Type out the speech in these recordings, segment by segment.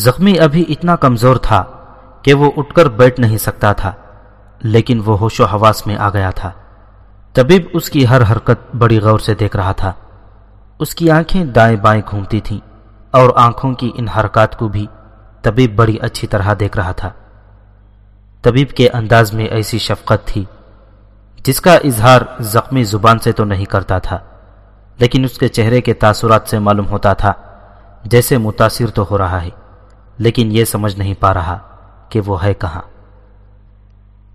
زخمی ابھی اتنا کمزور تھا کہ وہ اٹھ کر بیٹھ نہیں سکتا تھا، لیکن وہ ہوش و حواس میں آ گیا تھا۔ طبیب اس کی ہر حرکت بڑی غور سے دیکھ رہا تھا۔ اس کی آنکھیں دائیں بائیں گھومتی تھیں اور آنکھوں کی ان حرکات کو بھی طبیب بڑی اچھی طرح دیکھ رہا تھا۔ طبیب کے انداز میں ایسی شفقت تھی، جس کا اظہار زخمی زبان سے تو نہیں کرتا تھا، لیکن اس کے چہرے کے تاثرات سے معلوم ہوتا تھا، جیسے متاثر تو ہو رہا ہے۔ لیکن یہ سمجھ نہیں پا رہا کہ وہ ہے کہاں۔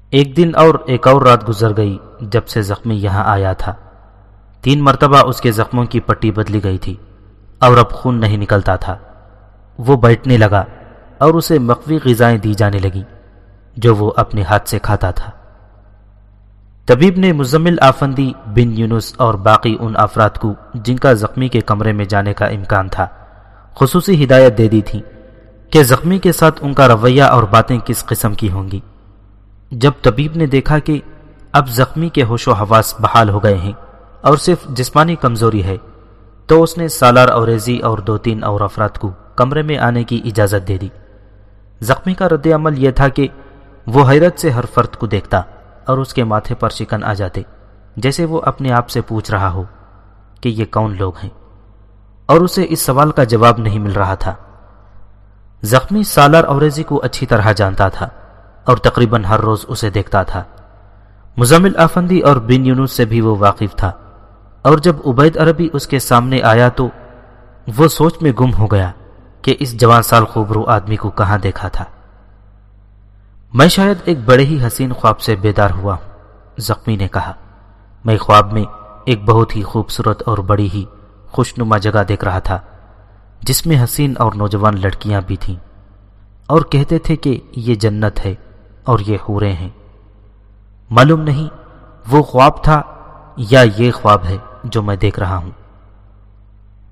ایک دن اور ایک اور رات گزر گئی جب سے زخمی یہاں آیا تھا۔ تین مرتبہ اس کے زخموں کی پٹی بدلی گئی تھی اور اب خون نہیں نکلتا تھا۔ وہ بیٹھنے لگا اور اسے مقوی غذائیں دی جانے لگیں جو وہ اپنے ہاتھ سے کھاتا تھا۔ طبیب نے مزمل آفندی بن یونس اور باقی ان افراد کو جن کا زخمی کے کمرے میں جانے کا امکان تھا، خصوصی ہدایت دے دی تھی۔ کہ زخمی کے ساتھ ان کا رویہ اور باتیں کس قسم کی ہوں گی؟ جب طبیب نے دیکھا کہ اب زخمی کے ہوش و حواس بحال ہو گئے ہیں اور صرف جسمانی کمزوری ہے، تو اس نے سالار اوریزی اور دو تین اور افراد کو کمرے میں آنے کی اجازت دے دی۔ زخمی کا رد عمل یہ تھا کہ وہ حیرت سے ہر فرد کو دیکھتا اور اس کے ماتھے پر شکن آ جاتے، جیسے وہ اپنے آپ سے پوچھ رہا ہو کہ یہ کون لوگ ہیں؟ اور اسے اس سوال کا جواب نہیں مل رہا تھا۔ زخمی سالار اوریزی کو اچھی طرح جانتا تھا اور تقریباً ہر روز اسے دیکھتا تھا۔ مزمل آفندی اور بن یونس سے بھی وہ واقف تھا۔ اور جب عبید عربی اس کے سامنے آیا تو وہ سوچ میں گم ہو گیا کہ اس جوان سال خوبرو آدمی کو کہاں دیکھا تھا۔ میں شاید ایک بڑے ہی حسین خواب سے بیدار ہوا ہوں، زخمی نے کہا۔ میں خواب میں ایک بہت ہی خوبصورت اور بڑی ہی خوشنما جگہ دیکھ رہا تھا۔ جس میں حسین اور نوجوان لڑکیاں بھی تھیں۔ اور کہتے تھے کہ یہ جنت ہے اور یہ حورے ہیں۔ معلوم نہیں وہ خواب تھا یا یہ خواب ہے جو میں دیکھ رہا ہوں۔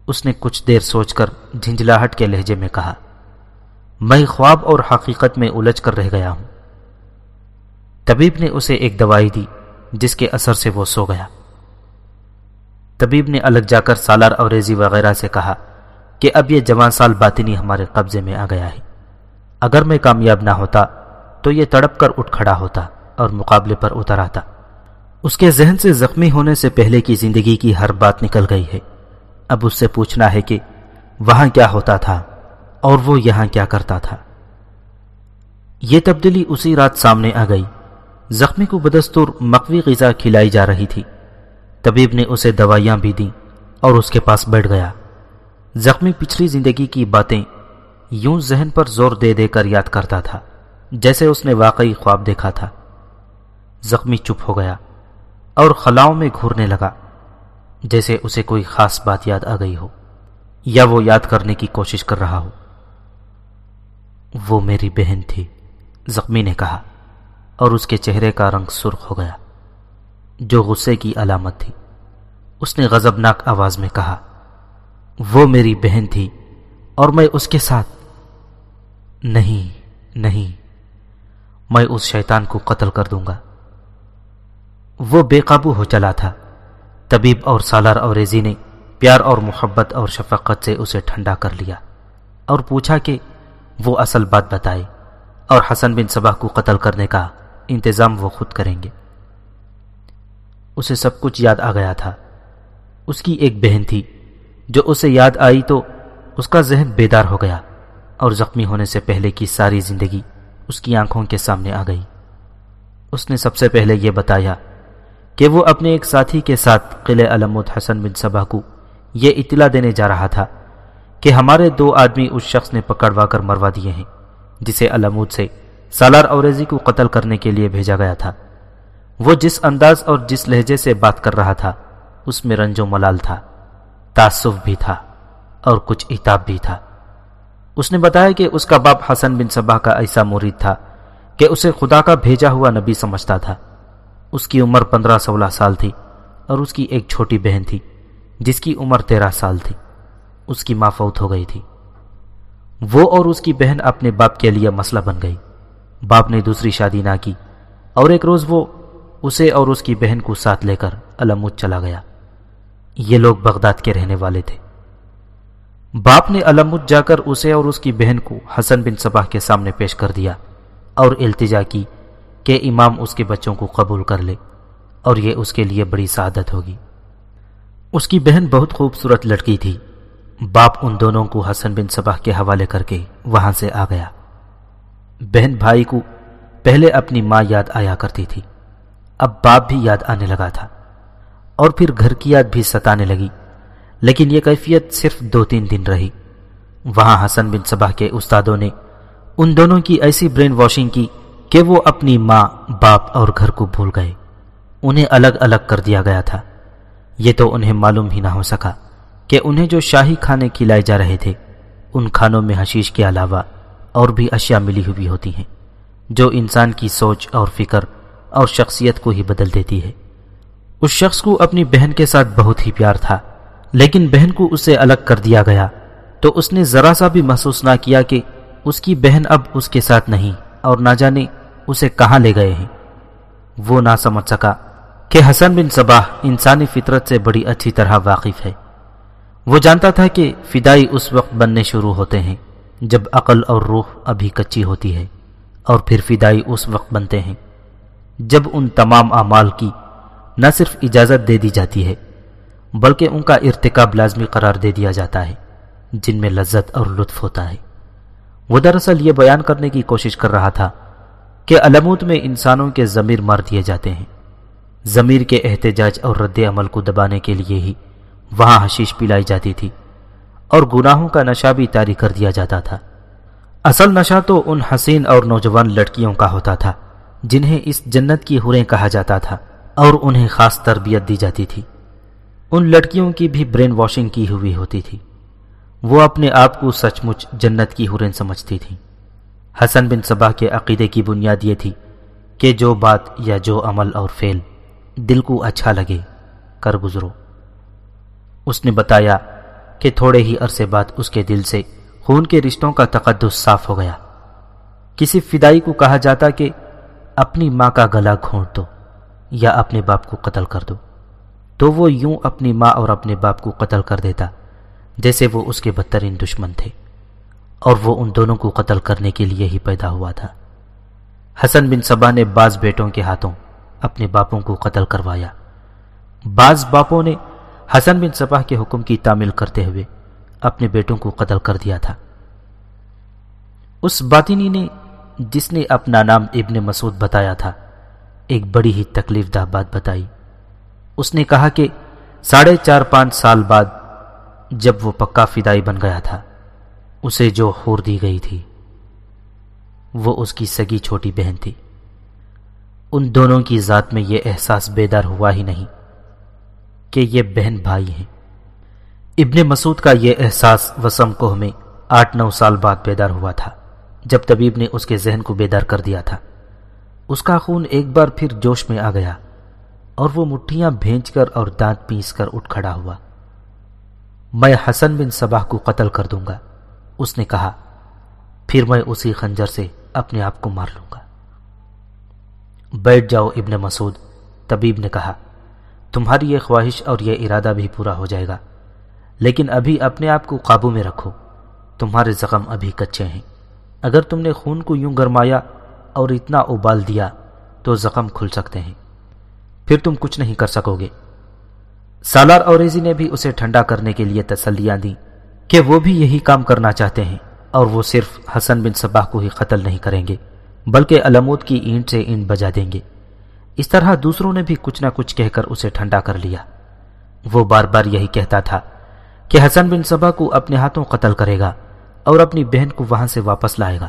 اس نے کچھ دیر سوچ کر جھنجلاہٹ کے لہجے میں کہا، میں خواب اور حقیقت میں الجھ کر رہ گیا ہوں۔ طبیب نے اسے ایک دوائی دی جس کے اثر سے وہ سو گیا۔ طبیب نے الگ جا کر سالار اوریزی وغیرہ سے کہا کہ اب یہ جوان سال باطنی ہمارے قبضے میں آ گیا ہے۔ اگر میں کامیاب نہ ہوتا، تو یہ تڑپ کر اٹھ کھڑا ہوتا اور مقابلے پر اتر آتا۔ اس کے ذہن سے زخمی ہونے سے پہلے کی زندگی کی ہر بات نکل گئی ہے۔ اب اس سے پوچھنا ہے کہ وہاں کیا ہوتا تھا اور وہ یہاں کیا کرتا تھا۔ یہ تبدیلی اسی رات سامنے آ گئی۔ زخمی کو بدستور مقوی غذا کھلائی جا رہی تھی۔ طبیب نے اسے دوائیاں بھی دیں اور اس کے پاس بیٹھ گیا۔ زخمی پچھلی زندگی کی باتیں یوں ذہن پر زور دے دے کر یاد کرتا تھا، جیسے اس نے واقعی خواب دیکھا تھا۔ زخمی چپ ہو گیا اور خلاؤں میں گھورنے لگا، جیسے اسے کوئی خاص بات یاد آ گئی ہو یا وہ یاد کرنے کی کوشش کر رہا ہو۔ وہ میری بہن تھی، زخمی نے کہا اور اس کے چہرے کا رنگ سرخ ہو گیا، جو غصے کی علامت تھی۔ اس نے غزبناک آواز میں کہا وہ میری بہن تھی اور میں اس کے ساتھ نہیں نہیں، میں اس شیطان کو قتل کر دوں گا۔ وہ بے قابو ہو چلا تھا۔ طبیب اور سالار اوریزی نے پیار اور محبت اور شفقت سے اسے ٹھنڈا کر لیا اور پوچھا کہ وہ اصل بات بتائے اور حسن بن صبح کو قتل کرنے کا انتظام وہ خود کریں گے۔ اسے سب کچھ یاد آ گیا تھا۔ اس کی ایک بہن تھی۔ جو اسے یاد آئی تو اس کا ذہن بیدار ہو گیا اور زخمی ہونے سے پہلے کی ساری زندگی اس کی آنکھوں کے سامنے آ گئی۔ اس نے سب سے پہلے یہ بتایا کہ وہ اپنے ایک ساتھی کے ساتھ قلعہ علمود حسن بن صبح کو یہ اطلاع دینے جا رہا تھا کہ ہمارے دو آدمی اس شخص نے پکڑوا کر مروا دیے ہیں، جسے علمود سے سالار اوریزی کو قتل کرنے کے لیے بھیجا گیا تھا۔ وہ جس انداز اور جس لہجے سے بات کر رہا تھا، اس میں رنج و ملال تھا۔ تعصف بھی تھا اور کچھ اتاب بھی تھا۔ اس نے بتایا کہ اس کا باپ حسن بن صبا کا ایسا مرید تھا، کہ اسے خدا کا بھیجا ہوا نبی سمجھتا تھا۔ اس کی عمر پندرہ سولہ سال تھی اور اس کی ایک چھوٹی بہن تھی، جس کی عمر تیرہ سال تھی۔ اس کی ماں فوت ہو گئی تھی۔ وہ اور اس کی بہن اپنے باپ کے لیے مسئلہ بن گئی۔ باپ نے دوسری شادی نہ کی اور ایک روز وہ اسے اور اس کی بہن کو ساتھ لے کر علمود چلا گیا۔ یہ لوگ بغداد کے رہنے والے تھے۔ باپ نے علمت جا کر اسے اور اس کی بہن کو حسن بن صباح کے سامنے پیش کر دیا اور التجا کی کہ امام اس کے بچوں کو قبول کر لے اور یہ اس کے لیے بڑی سعادت ہوگی۔ اس کی بہن بہت خوبصورت لڑکی تھی۔ باپ ان دونوں کو حسن بن صباح کے حوالے کر کے وہاں سے آ گیا۔ بہن بھائی کو پہلے اپنی ماں یاد آیا کرتی تھی۔ اب باپ بھی یاد آنے لگا تھا۔ اور پھر گھر کی یاد بھی ستانے لگی، لیکن یہ کیفیت صرف دو تین دن رہی۔ وہاں حسن بن صباح کے استادوں نے ان دونوں کی ایسی برین واشنگ کی کہ وہ اپنی ماں، باپ اور گھر کو بھول گئے۔ انہیں الگ الگ کر دیا گیا تھا۔ یہ تو انہیں معلوم ہی نہ ہو سکا کہ انہیں جو شاہی کھانے کھلائے جا رہے تھے، ان کھانوں میں حشیش کے علاوہ اور بھی اشیاء ملی ہوئی ہوتی ہیں، جو انسان کی سوچ اور فکر اور شخصیت کو ہی بدل دیتی ہے۔ اس شخص کو اپنی بہن کے ساتھ بہت ہی پیار تھا، لیکن بہن کو اسے الگ کر دیا گیا۔ تو اس نے ذرا سا بھی محسوس نہ کیا کہ اس کی بہن اب اس کے ساتھ نہیں اور نہ جانے اسے کہاں لے گئے ہیں۔ وہ نہ سمجھ سکا کہ حسن بن صباح انسانی فطرت سے بڑی اچھی طرح واقف ہے۔ وہ جانتا تھا کہ فدائی اس وقت بننے شروع ہوتے ہیں جب عقل اور روح ابھی کچی ہوتی ہے اور پھر فدائی اس وقت بنتے ہیں۔ جب ان تمام اعمال کی نہ صرف اجازت دے دی جاتی ہے، بلکہ ان کا ارتکاب لازمی قرار دے دیا جاتا ہے، جن میں لذت اور لطف ہوتا ہے۔ وہ دراصل یہ بیان کرنے کی کوشش کر رہا تھا کہ علموت میں انسانوں کے ضمیر مار دیے جاتے ہیں۔ ضمیر کے احتجاج اور رد عمل کو دبانے کے لیے ہی وہاں حشیش پلائی جاتی تھی اور گناہوں کا نشہ بھی تاری کر دیا جاتا تھا۔ اصل نشہ تو ان حسین اور نوجوان لڑکیوں کا ہوتا تھا، جنہیں اس جنت کی ہریں کہا جاتا تھا۔ اور انہیں خاص تربیت دی جاتی تھی۔ ان لڑکیوں کی بھی برین واشنگ کی ہوئی ہوتی تھی۔ وہ اپنے آپ کو سچ مچ جنت کی ہرین سمجھتی تھی حسن بن صبا کے عقیدے کی بنیاد یہ تھی کہ جو بات یا جو عمل اور فعل دل کو اچھا لگے، کر گزرو۔ اس نے بتایا کہ تھوڑے ہی عرصے بعد اس کے دل سے خون کے رشتوں کا تقدس صاف ہو گیا۔ کسی فدائی کو کہا جاتا کہ اپنی ماں کا گلا گھونٹ دو۔ یا اپنے باپ کو قتل کر دو۔ تو وہ یوں اپنی ماں اور اپنے باپ کو قتل کر دیتا، جیسے وہ اس کے بدترین دشمن تھے۔ اور وہ ان دونوں کو قتل کرنے کے لیے ہی پیدا ہوا تھا۔ حسن بن صبا نے بعض بیٹوں کے ہاتھوں اپنے باپوں کو قتل کروایا۔ بعض باپوں نے حسن بن صبا کے حکم کی تعمیل کرتے ہوئے اپنے بیٹوں کو قتل کر دیا تھا۔ اس باطنی نے جس نے اپنا نام ابن مسعود بتایا تھا ایک بڑی ہی تکلیف دہ بات بتائی۔ اس نے کہا کہ ساڑھے چار پانچ سال بعد جب وہ پکا فدائی بن گیا تھا، اسے جو خور دی گئی تھی، وہ اس کی سگی چھوٹی بہن تھی۔ ان دونوں کی ذات میں یہ احساس بیدار ہوا ہی نہیں کہ یہ بہن بھائی ہیں۔ ابن مسعود کا یہ احساس وسم کوہ میں آٹھ نو سال بعد بیدار ہوا تھا، جب طبیب نے اس کے ذہن کو بیدار کر دیا تھا۔ اس کا خون ایک بار پھر جوش میں آ گیا اور وہ مٹھیاں بھینچ کر اور دانت پیس کر اٹھ کھڑا ہوا۔ میں حسن بن صباح کو قتل کر دوں گا، اس نے کہا۔ پھر میں اسی خنجر سے اپنے آپ کو مار لوں گا۔ بیٹھ جاؤ ابن مسعود، طبیب نے کہا۔ تمہاری یہ خواہش اور یہ ارادہ بھی پورا ہو جائے گا، لیکن ابھی اپنے آپ کو قابو میں رکھو۔ تمہارے زخم ابھی کچے ہیں۔ اگر تم نے خون کو یوں گرمایا اور اتنا ابال دیا تو زخم کھل سکتے ہیں۔ پھر تم کچھ نہیں کر سکو گے۔ سالار اوریزی نے بھی اسے ٹھنڈا کرنے کے لیے تسلیاں دی کہ وہ بھی یہی کام کرنا چاہتے ہیں اور وہ صرف حسن بن صباح کو ہی قتل نہیں کریں گے، بلکہ علمود کی اینٹ سے اینٹ بجا دیں گے۔ اس طرح دوسروں نے بھی کچھ نہ کچھ کہہ کر اسے ٹھنڈا کر لیا۔ وہ بار بار یہی کہتا تھا کہ حسن بن صبا کو اپنے ہاتھوں قتل کرے گا اور اپنی بہن کو وہاں سے واپس لائے گا۔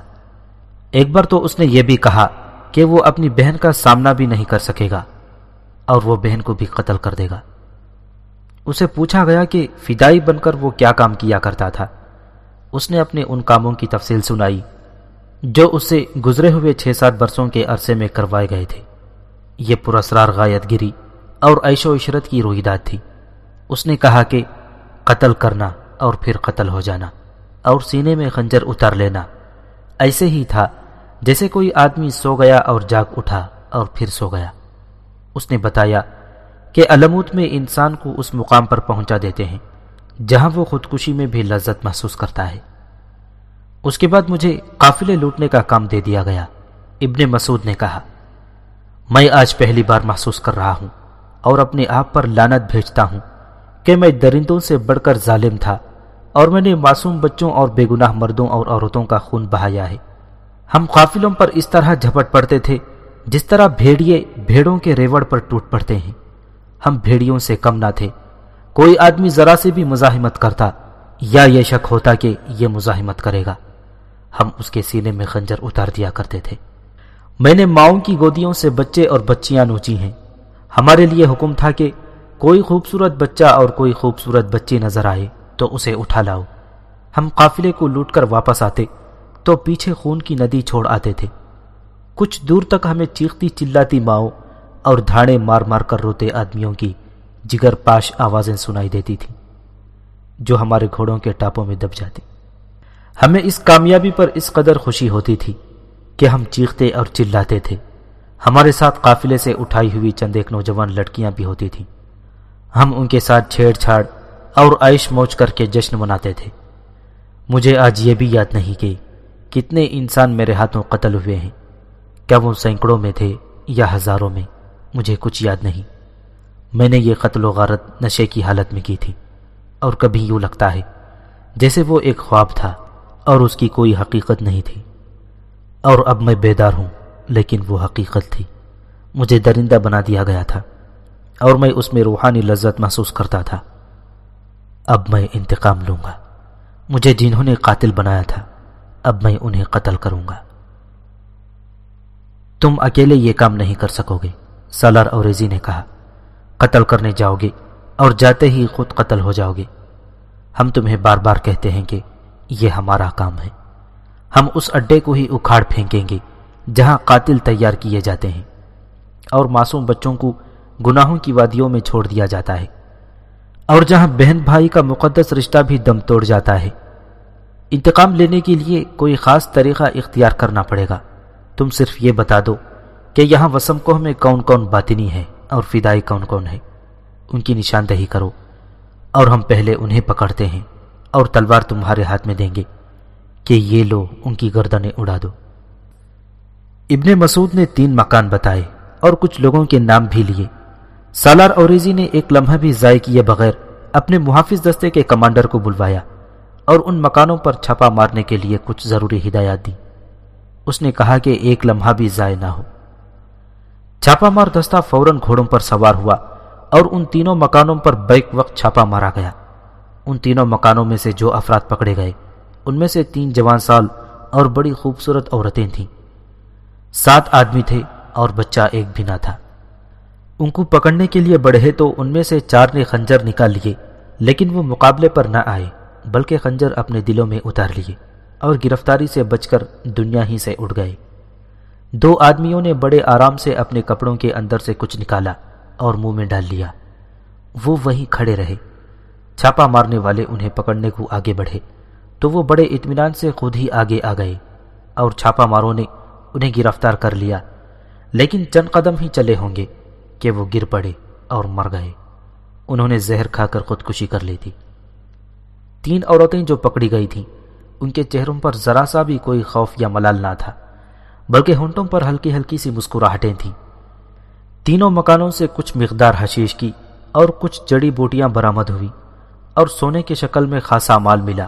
ایک بار تو اس نے یہ بھی کہا کہ وہ اپنی بہن کا سامنا بھی نہیں کر سکے گا اور وہ بہن کو بھی قتل کر دے گا۔ اسے پوچھا گیا کہ فدائی بن کر وہ کیا کام کیا کرتا تھا۔ اس نے اپنے ان کاموں کی تفصیل سنائی جو اس سے گزرے ہوئے چھ سات برسوں کے عرصے میں کروائے گئے تھے۔ یہ پراسرار غایت گری اور عیش و عشرت کی روحیدات تھی۔ اس نے کہا کہ قتل کرنا اور پھر قتل ہو جانا اور سینے میں خنجر اتار لینا ایسے ہی تھا جیسے کوئی آدمی سو گیا اور جاگ اٹھا اور پھر سو گیا۔ اس نے بتایا کہ علموت میں انسان کو اس مقام پر پہنچا دیتے ہیں جہاں وہ خودکشی میں بھی لذت محسوس کرتا ہے۔ اس کے بعد مجھے قافلے لوٹنے کا کام دے دیا گیا، ابن مسعود نے کہا۔ میں آج پہلی بار محسوس کر رہا ہوں اور اپنے آپ پر لانت بھیجتا ہوں کہ میں درندوں سے بڑھ کر ظالم تھا اور میں نے معصوم بچوں اور بے گناہ مردوں اور عورتوں کا خون بہایا ہے۔ ہم قافلوں پر اس طرح جھپٹ پڑتے تھے، جس طرح بھیڑیے بھیڑوں کے ریوڑ پر ٹوٹ پڑتے ہیں۔ ہم بھیڑیوں سے کم نہ تھے۔ کوئی آدمی ذرا سے بھی مزاحمت کرتا، یا یہ شک ہوتا کہ یہ مزاحمت کرے گا۔ ہم اس کے سینے میں خنجر اتار دیا کرتے تھے۔ میں نے ماؤں کی گودیوں سے بچے اور بچیاں نوچی ہیں۔ ہمارے لیے حکم تھا کہ کوئی خوبصورت بچہ اور کوئی خوبصورت بچی نظر آئے، تو اسے اٹھا لاؤ۔ ہم قافلے کو لوٹ کر واپس آتے۔ تو پیچھے خون کی ندی چھوڑ آتے تھے۔ کچھ دور تک ہمیں چیختی چلاتی ماؤں اور دھاڑے مار مار کر روتے آدمیوں کی جگر پاش آوازیں سنائی دیتی تھیں، جو ہمارے گھوڑوں کے ٹاپوں میں دب جاتی۔ ہمیں اس کامیابی پر اس قدر خوشی ہوتی تھی کہ ہم چیختے اور چلاتے تھے۔ ہمارے ساتھ قافلے سے اٹھائی ہوئی چند ایک نوجوان لڑکیاں بھی ہوتی تھیں۔ ہم ان کے ساتھ چھیڑ چھاڑ اور عائش موج کر کے جشن مناتے تھے۔ مجھے آج یہ بھی یاد نہیں کہ کتنے انسان میرے ہاتھوں قتل ہوئے ہیں؟ کیا وہ سینکڑوں میں تھے یا ہزاروں میں؟ مجھے کچھ یاد نہیں۔ میں نے یہ قتل و غارت نشے کی حالت میں کی تھی، اور کبھی یوں لگتا ہے جیسے وہ ایک خواب تھا اور اس کی کوئی حقیقت نہیں تھی۔ اور اب میں بیدار ہوں، لیکن وہ حقیقت تھی۔ مجھے درندہ بنا دیا گیا تھا، اور میں اس میں روحانی لذت محسوس کرتا تھا۔ اب میں انتقام لوں گا۔ مجھے جنہوں نے قاتل بنایا تھا اب میں انہیں قتل کروں گا۔ تم اکیلے یہ کام نہیں کر سکو گے، سالار اوریزی نے کہا۔ قتل کرنے جاؤ گے اور جاتے ہی خود قتل ہو جاؤ گے۔ ہم تمہیں بار بار کہتے ہیں کہ یہ ہمارا کام ہے۔ ہم اس اڈے کو ہی اکھاڑ پھینکیں گے جہاں قاتل تیار کیے جاتے ہیں۔ اور معصوم بچوں کو گناہوں کی وادیوں میں چھوڑ دیا جاتا ہے۔ اور جہاں بہن بھائی کا مقدس رشتہ بھی دم توڑ جاتا ہے۔ انتقام لینے کے لیے کوئی خاص طریقہ اختیار کرنا پڑے گا۔ تم صرف یہ بتا دو کہ یہاں وسم کوہ میں کون کون باطنی ہے اور فدائی کون کون ہے ان کی نشاندہی کرو اور ہم پہلے انہیں پکڑتے ہیں اور تلوار تمہارے ہاتھ میں دیں گے کہ یہ لو ان کی گردنیں اڑا دو۔ ابن مسعود نے تین مکان بتائے اور کچھ لوگوں کے نام بھی لیے۔ سالار اوریزی نے ایک لمحہ بھی ضائع کیے بغیر اپنے محافظ دستے کے کمانڈر کو بلوایا۔ اور ان مکانوں پر چھپا مارنے کے لیے کچھ ضروری ہدایات دی۔ اس نے کہا کہ ایک لمحہ بھی ضائع نہ ہو۔ چھاپا مار دستہ فوراً گھوڑوں پر سوار ہوا اور ان تینوں مکانوں پر بیک وقت چھاپا مارا گیا۔ ان تینوں مکانوں میں سے جو افراد پکڑے گئے، ان میں سے تین جوان سال اور بڑی خوبصورت عورتیں تھیں۔ سات آدمی تھے اور بچہ ایک بھی نہ تھا۔ ان کو پکڑنے کے لیے بڑھے تو ان میں سے چار نے خنجر نکال لیے، لیکن وہ مقابلے پر نہ آئے۔ بلکہ خنجر اپنے دلوں میں اتار لیے اور گرفتاری سے بچ کر دنیا ہی سے اٹھ گئے۔ دو آدمیوں نے بڑے آرام سے اپنے کپڑوں کے اندر سے کچھ نکالا اور منہ میں ڈال لیا۔ وہ وہیں کھڑے رہے۔ چھاپا مارنے والے انہیں پکڑنے کو آگے بڑھے۔ تو وہ بڑے اطمینان سے خود ہی آگے آ گئے اور چھاپا ماروں نے انہیں گرفتار کر لیا۔ لیکن چند قدم ہی چلے ہوں گے کہ وہ گر پڑے اور مر گئے۔ انہوں نے زہر کھا کر خودکشی کر لی تھی۔ تین عورتیں جو پکڑی گئی تھیں۔ ان کے چہروں پر ذرا سا بھی کوئی خوف یا ملال نہ تھا، بلکہ ہونٹوں پر ہلکی ہلکی سی مسکراہٹیں تھیں۔ تینوں مکانوں سے کچھ مقدار حشیش کی اور کچھ جڑی بوٹیاں برآمد ہوئی اور سونے کی شکل میں خاصا مال ملا۔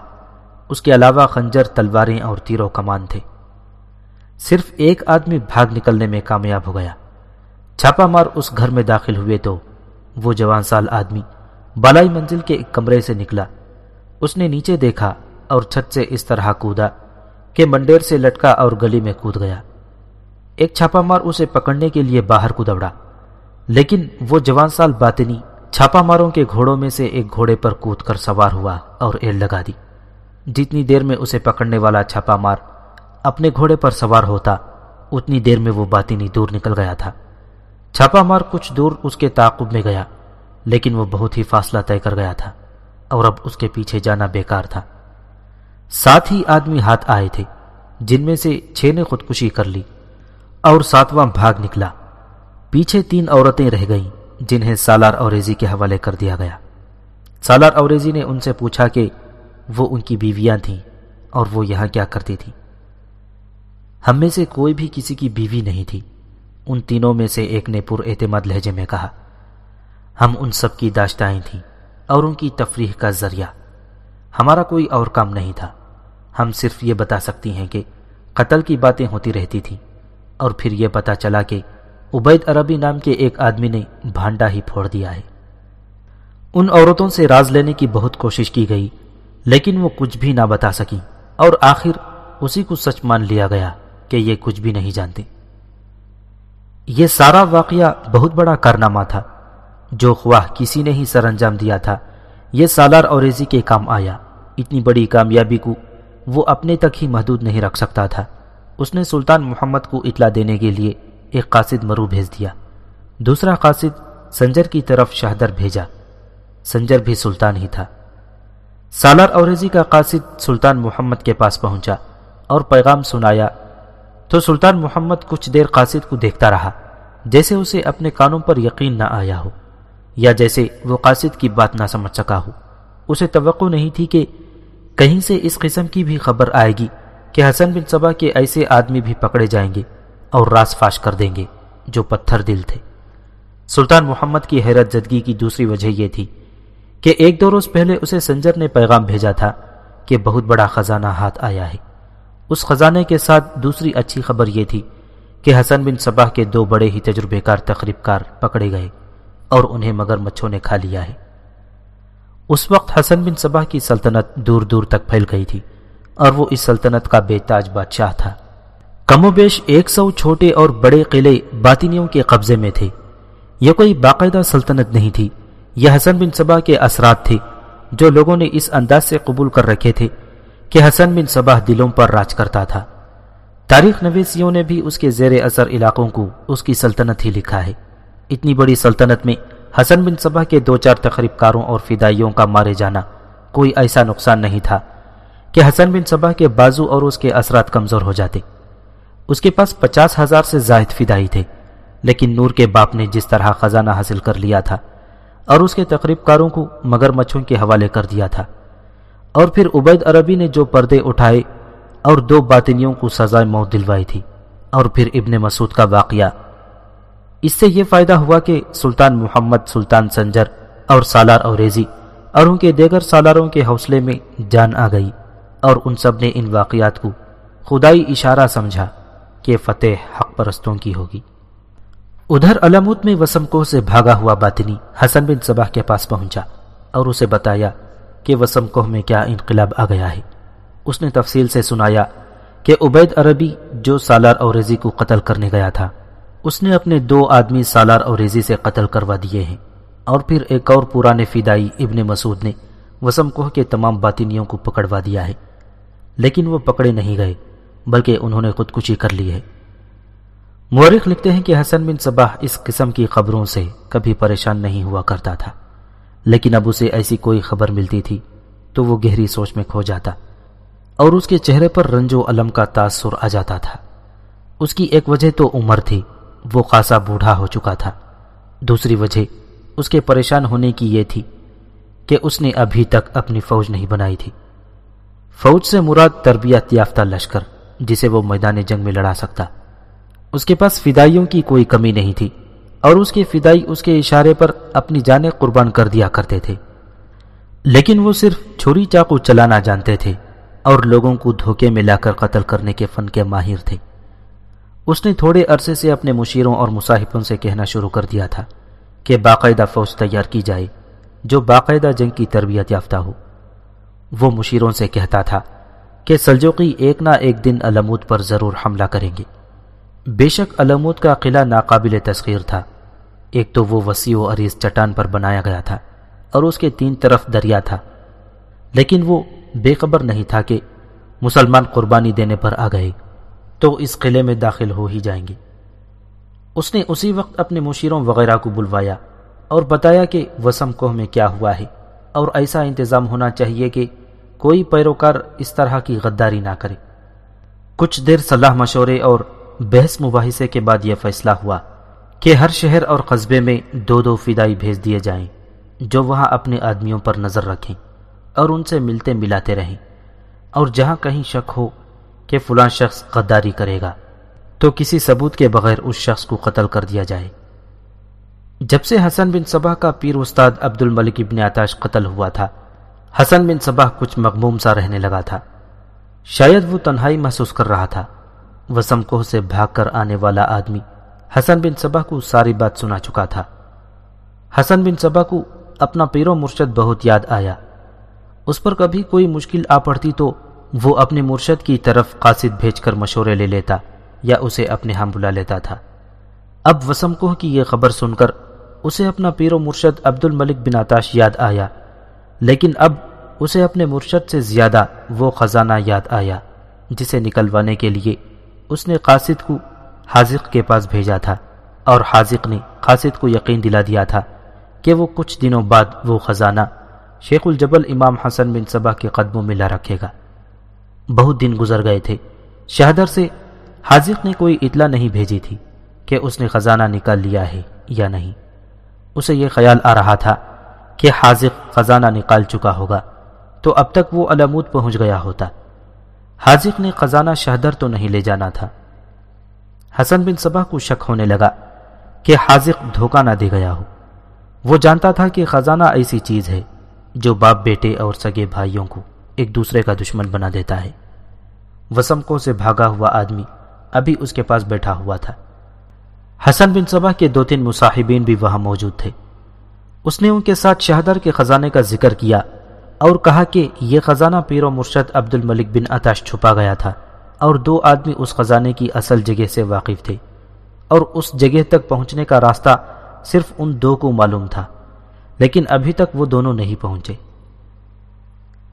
اس کے علاوہ خنجر، تلواریں اور تیرو کمان تھے۔ صرف ایک آدمی بھاگ نکلنے میں کامیاب ہو گیا۔ چھاپا مار اس گھر میں داخل ہوئے تو وہ جوان سال آدمی بالائی منزل کے ایک کمرے سے نکلا۔ اس نے نیچے دیکھا اور چھت سے اس طرح کودا کہ منڈیر سے لٹکا اور گلی میں کود گیا۔ ایک چھاپا مار اسے پکڑنے کے لیے باہر کو دوڑا لیکن وہ جوان سال باطنی چھاپا ماروں کے گھوڑوں میں سے ایک گھوڑے پر کود کر سوار ہوا اور ایل لگا دی۔ جتنی دیر میں اسے پکڑنے والا چھاپا مار اپنے گھوڑے پر سوار ہوتا، اتنی دیر میں وہ باطنی دور نکل گیا تھا۔ چھاپا مار کچھ دور اس کے تعاقب میں گیا، لیکن وہ بہت ہی فاصلہ طے کر گیا تھا۔ اور اب اس کے پیچھے جانا بیکار تھا۔ ساتھ ہی آدمی ہاتھ آئے تھے، جن میں سے چھ نے خودکشی کر لی اور ساتواں بھاگ نکلا۔ پیچھے تین عورتیں رہ گئیں، جنہیں سالار اور ریزی کے حوالے کر دیا گیا۔ سالار اوریزی نے ان سے پوچھا کہ وہ ان کی بیویاں تھیں اور وہ یہاں کیا کرتی تھیں۔ ہم میں سے کوئی بھی کسی کی بیوی نہیں تھی۔ ان تینوں میں سے ایک نے پر اعتماد لہجے میں کہا، ہم ان سب کی داشتائیں تھیں۔ اور ان کی تفریح کا ذریعہ۔ ہمارا کوئی اور کام نہیں تھا۔ ہم صرف یہ بتا سکتی ہیں کہ قتل کی باتیں ہوتی رہتی تھیں۔ اور پھر یہ پتا چلا کہ عبید عربی نام کے ایک آدمی نے بھانڈا ہی پھوڑ دیا ہے۔ ان عورتوں سے راز لینے کی بہت کوشش کی گئی، لیکن وہ کچھ بھی نہ بتا سکی اور آخر اسی کو سچ مان لیا گیا کہ یہ کچھ بھی نہیں جانتے۔ یہ سارا واقعہ بہت بڑا کارنامہ تھا۔ جو خواہ کسی نے ہی سر انجام دیا تھا۔ یہ سالار اوریزی کے کام آیا۔ اتنی بڑی کامیابی کو وہ اپنے تک ہی محدود نہیں رکھ سکتا تھا۔ اس نے سلطان محمد کو اطلاع دینے کے لیے ایک قاصد مرو بھیج دیا۔ دوسرا قاصد سنجر کی طرف شہدر بھیجا۔ سنجر بھی سلطان ہی تھا۔ سالار اوریزی کا قاصد سلطان محمد کے پاس پہنچا اور پیغام سنایا۔ تو سلطان محمد کچھ دیر قاصد کو دیکھتا رہا۔ جیسے اسے اپنے کانوں پر یقین نہ آیا ہو۔ یا جیسے وہ قاصد کی بات نہ سمجھ سکا ہو۔ اسے توقع نہیں تھی کہ کہیں سے اس قسم کی بھی خبر آئے گی کہ حسن بن صبا کے ایسے آدمی بھی پکڑے جائیں گے اور راس فاش کر دیں گے جو پتھر دل تھے۔ سلطان محمد کی حیرت زدگی کی دوسری وجہ یہ تھی کہ ایک دو روز پہلے اسے سنجر نے پیغام بھیجا تھا کہ بہت بڑا خزانہ ہاتھ آیا ہے۔ اس خزانے کے ساتھ دوسری اچھی خبر یہ تھی کہ حسن بن صباح کے دو بڑے ہی تجربے کار تقریب کار پکڑے گئے۔ اور انہیں مگر مچھوں نے کھا لیا ہے۔ اس وقت حسن بن صباح کی سلطنت دور دور تک پھیل گئی تھی اور وہ اس سلطنت کا بے تاج بادشاہ تھا۔ کم و بیش ایک سو چھوٹے اور بڑے قلعے باطنیوں کے قبضے میں تھے۔ یہ کوئی باقاعدہ سلطنت نہیں تھی۔ یہ حسن بن صبا کے اثرات تھے جو لوگوں نے اس انداز سے قبول کر رکھے تھے کہ حسن بن صبح دلوں پر راج کرتا تھا۔ تاریخ نویسیوں نے بھی اس کے زیر اثر علاقوں کو اس کی سلطنت ہی لکھا ہے۔ اتنی بڑی سلطنت میں حسن بن صبح کے دو چار تقریب کاروں اور فدائیوں کا مارے جانا کوئی ایسا نقصان نہیں تھا کہ حسن بن صبح کے بازو اور اس کے اثرات کمزور ہو جاتے۔ اس کے پاس پچاس ہزار سے زائد فدائی تھے، لیکن نور کے باپ نے جس طرح خزانہ حاصل کر لیا تھا اور اس کے تقریب کاروں کو مگر مچھوں کے حوالے کر دیا تھا۔ اور پھر عبید عربی نے جو پردے اٹھائے اور دو باطنیوں کو سزائے موت دلوائی تھی۔ اور پھر ابن مسعود کا واقعہ اس سے یہ فائدہ ہوا کہ سلطان محمد، سلطان سنجر اور سالار اوریزی اور ان کے دیگر سالاروں کے حوصلے میں جان آ گئی اور ان سب نے ان واقعات کو خدائی اشارہ سمجھا کہ فتح حق پرستوں کی ہوگی۔ ادھر علموت میں وسم کوہ سے بھاگا ہوا باطنی حسن بن صباح کے پاس پہنچا اور اسے بتایا کہ وسم کوہ میں کیا انقلاب آ گیا ہے۔ اس نے تفصیل سے سنایا کہ عبید عربی جو سالار اوریزی کو قتل کرنے گیا تھا اس نے اپنے دو آدمی سالار اوریزی سے قتل کروا دیے ہیں۔ اور پھر ایک اور پرانے فدائی ابن مسعود نے وسم کوہ کے تمام باطنیوں کو پکڑوا دیا ہے۔ لیکن وہ پکڑے نہیں گئے، بلکہ انہوں نے خودکشی کر لی ہے۔ مورخ لکھتے ہیں کہ حسن بن صباح اس قسم کی خبروں سے کبھی پریشان نہیں ہوا کرتا تھا۔ لیکن اب اسے ایسی کوئی خبر ملتی تھی تو وہ گہری سوچ میں کھو جاتا اور اس کے چہرے پر رنج و علم کا تاثر آ جاتا تھا۔ اس کی ایک وجہ تو عمر تھی۔ وہ خاصا بوڑھا ہو چکا تھا۔ دوسری وجہ اس کے پریشان ہونے کی یہ تھی کہ اس نے ابھی تک اپنی فوج نہیں بنائی تھی۔ فوج سے مراد تربیت یافتہ لشکر، جسے وہ میدان جنگ میں لڑا سکتا۔ اس کے پاس فدائیوں کی کوئی کمی نہیں تھی اور اس کے فدائی اس کے اشارے پر اپنی جانیں قربان کر دیا کرتے تھے۔ لیکن وہ صرف چھری چاقو چلانا جانتے تھے اور لوگوں کو دھوکے میں لا کر قتل کرنے کے فن کے ماہر تھے۔ اس نے تھوڑے عرصے سے اپنے مشیروں اور مصاحبوں سے کہنا شروع کر دیا تھا کہ باقاعدہ فوج تیار کی جائے، جو باقاعدہ جنگ کی تربیت یافتہ ہو۔ وہ مشیروں سے کہتا تھا کہ سلجوقی ایک نہ ایک دن علمود پر ضرور حملہ کریں گے۔ بے شک علمود کا قلعہ ناقابل تسخیر تھا۔ ایک تو وہ وسیع و عریض چٹان پر بنایا گیا تھا اور اس کے تین طرف دریا تھا۔ لیکن وہ بے خبر نہیں تھا کہ مسلمان قربانی دینے پر آ گئے۔ تو اس قلعے میں داخل ہو ہی جائیں گے۔ اس نے اسی وقت اپنے مشیروں وغیرہ کو بلوایا اور بتایا کہ وسم کوہ میں کیا ہوا ہے اور ایسا انتظام ہونا چاہیے کہ کوئی پیروکار اس طرح کی غداری نہ کرے۔ کچھ دیر صلاح مشورے اور بحث مباحثے کے بعد یہ فیصلہ ہوا کہ ہر شہر اور قصبے میں دو دو فدائی بھیج دیے جائیں جو وہاں اپنے آدمیوں پر نظر رکھیں اور ان سے ملتے ملاتے رہیں اور جہاں کہیں شک ہو کہ فلاں شخص غداری کرے گا۔ تو کسی ثبوت کے بغیر اس شخص کو قتل کر دیا جائے۔ جب سے حسن بن صبح کا پیر استاد عبد الملک ابن آتاش قتل ہوا تھا، حسن بن صبح کچھ مغموم سا رہنے لگا تھا۔ شاید وہ تنہائی محسوس کر رہا تھا۔ وسم کوہ سے بھاگ کر آنے والا آدمی حسن بن صبح کو ساری بات سنا چکا تھا۔ حسن بن صبح کو اپنا پیرو مرشد بہت یاد آیا۔ اس پر کبھی کوئی مشکل آ پڑتی تو وہ اپنے مرشد کی طرف قاصد بھیج کر مشورے لے لیتا یا اسے اپنے ہاں بلا لیتا تھا۔ اب وسم کوہ کی یہ خبر سن کر اسے اپنا پیر و مرشد عبد الملک بن آتاش یاد آیا، لیکن اب اسے اپنے مرشد سے زیادہ وہ خزانہ یاد آیا، جسے نکلوانے کے لیے اس نے قاصد کو حاضق کے پاس بھیجا تھا اور حاضق نے قاصد کو یقین دلا دیا تھا کہ وہ کچھ دنوں بعد وہ خزانہ شیخ الجبل امام حسن بن صبا کے قدموں میں لا رکھے گا۔ بہت دن گزر گئے تھے۔ شہدر سے حاضق نے کوئی اطلاع نہیں بھیجی تھی کہ اس نے خزانہ نکال لیا ہے یا نہیں۔ اسے یہ خیال آ رہا تھا کہ حاضق خزانہ نکال چکا ہوگا، تو اب تک وہ علمود پہنچ گیا ہوتا۔ حاضق نے خزانہ شہدر تو نہیں لے جانا تھا۔ حسن بن صبح کو شک ہونے لگا کہ حاضق دھوکہ نہ دے گیا ہو۔ وہ جانتا تھا کہ خزانہ ایسی چیز ہے جو باپ بیٹے اور سگے بھائیوں کو ایک دوسرے کا دشمن بنا دیتا ہے۔ وسم کو سے بھاگا ہوا آدمی ابھی اس کے پاس بیٹھا ہوا تھا۔ حسن بن صبح کے دو تین مصاحبین بھی وہاں موجود تھے۔ اس نے ان کے ساتھ شہدر کے خزانے کا ذکر کیا اور کہا کہ یہ خزانہ پیر و مرشد عبد الملک بن اتاش چھپا گیا تھا اور دو آدمی اس خزانے کی اصل جگہ سے واقف تھے اور اس جگہ تک پہنچنے کا راستہ صرف ان دو کو معلوم تھا، لیکن ابھی تک وہ دونوں نہیں پہنچے۔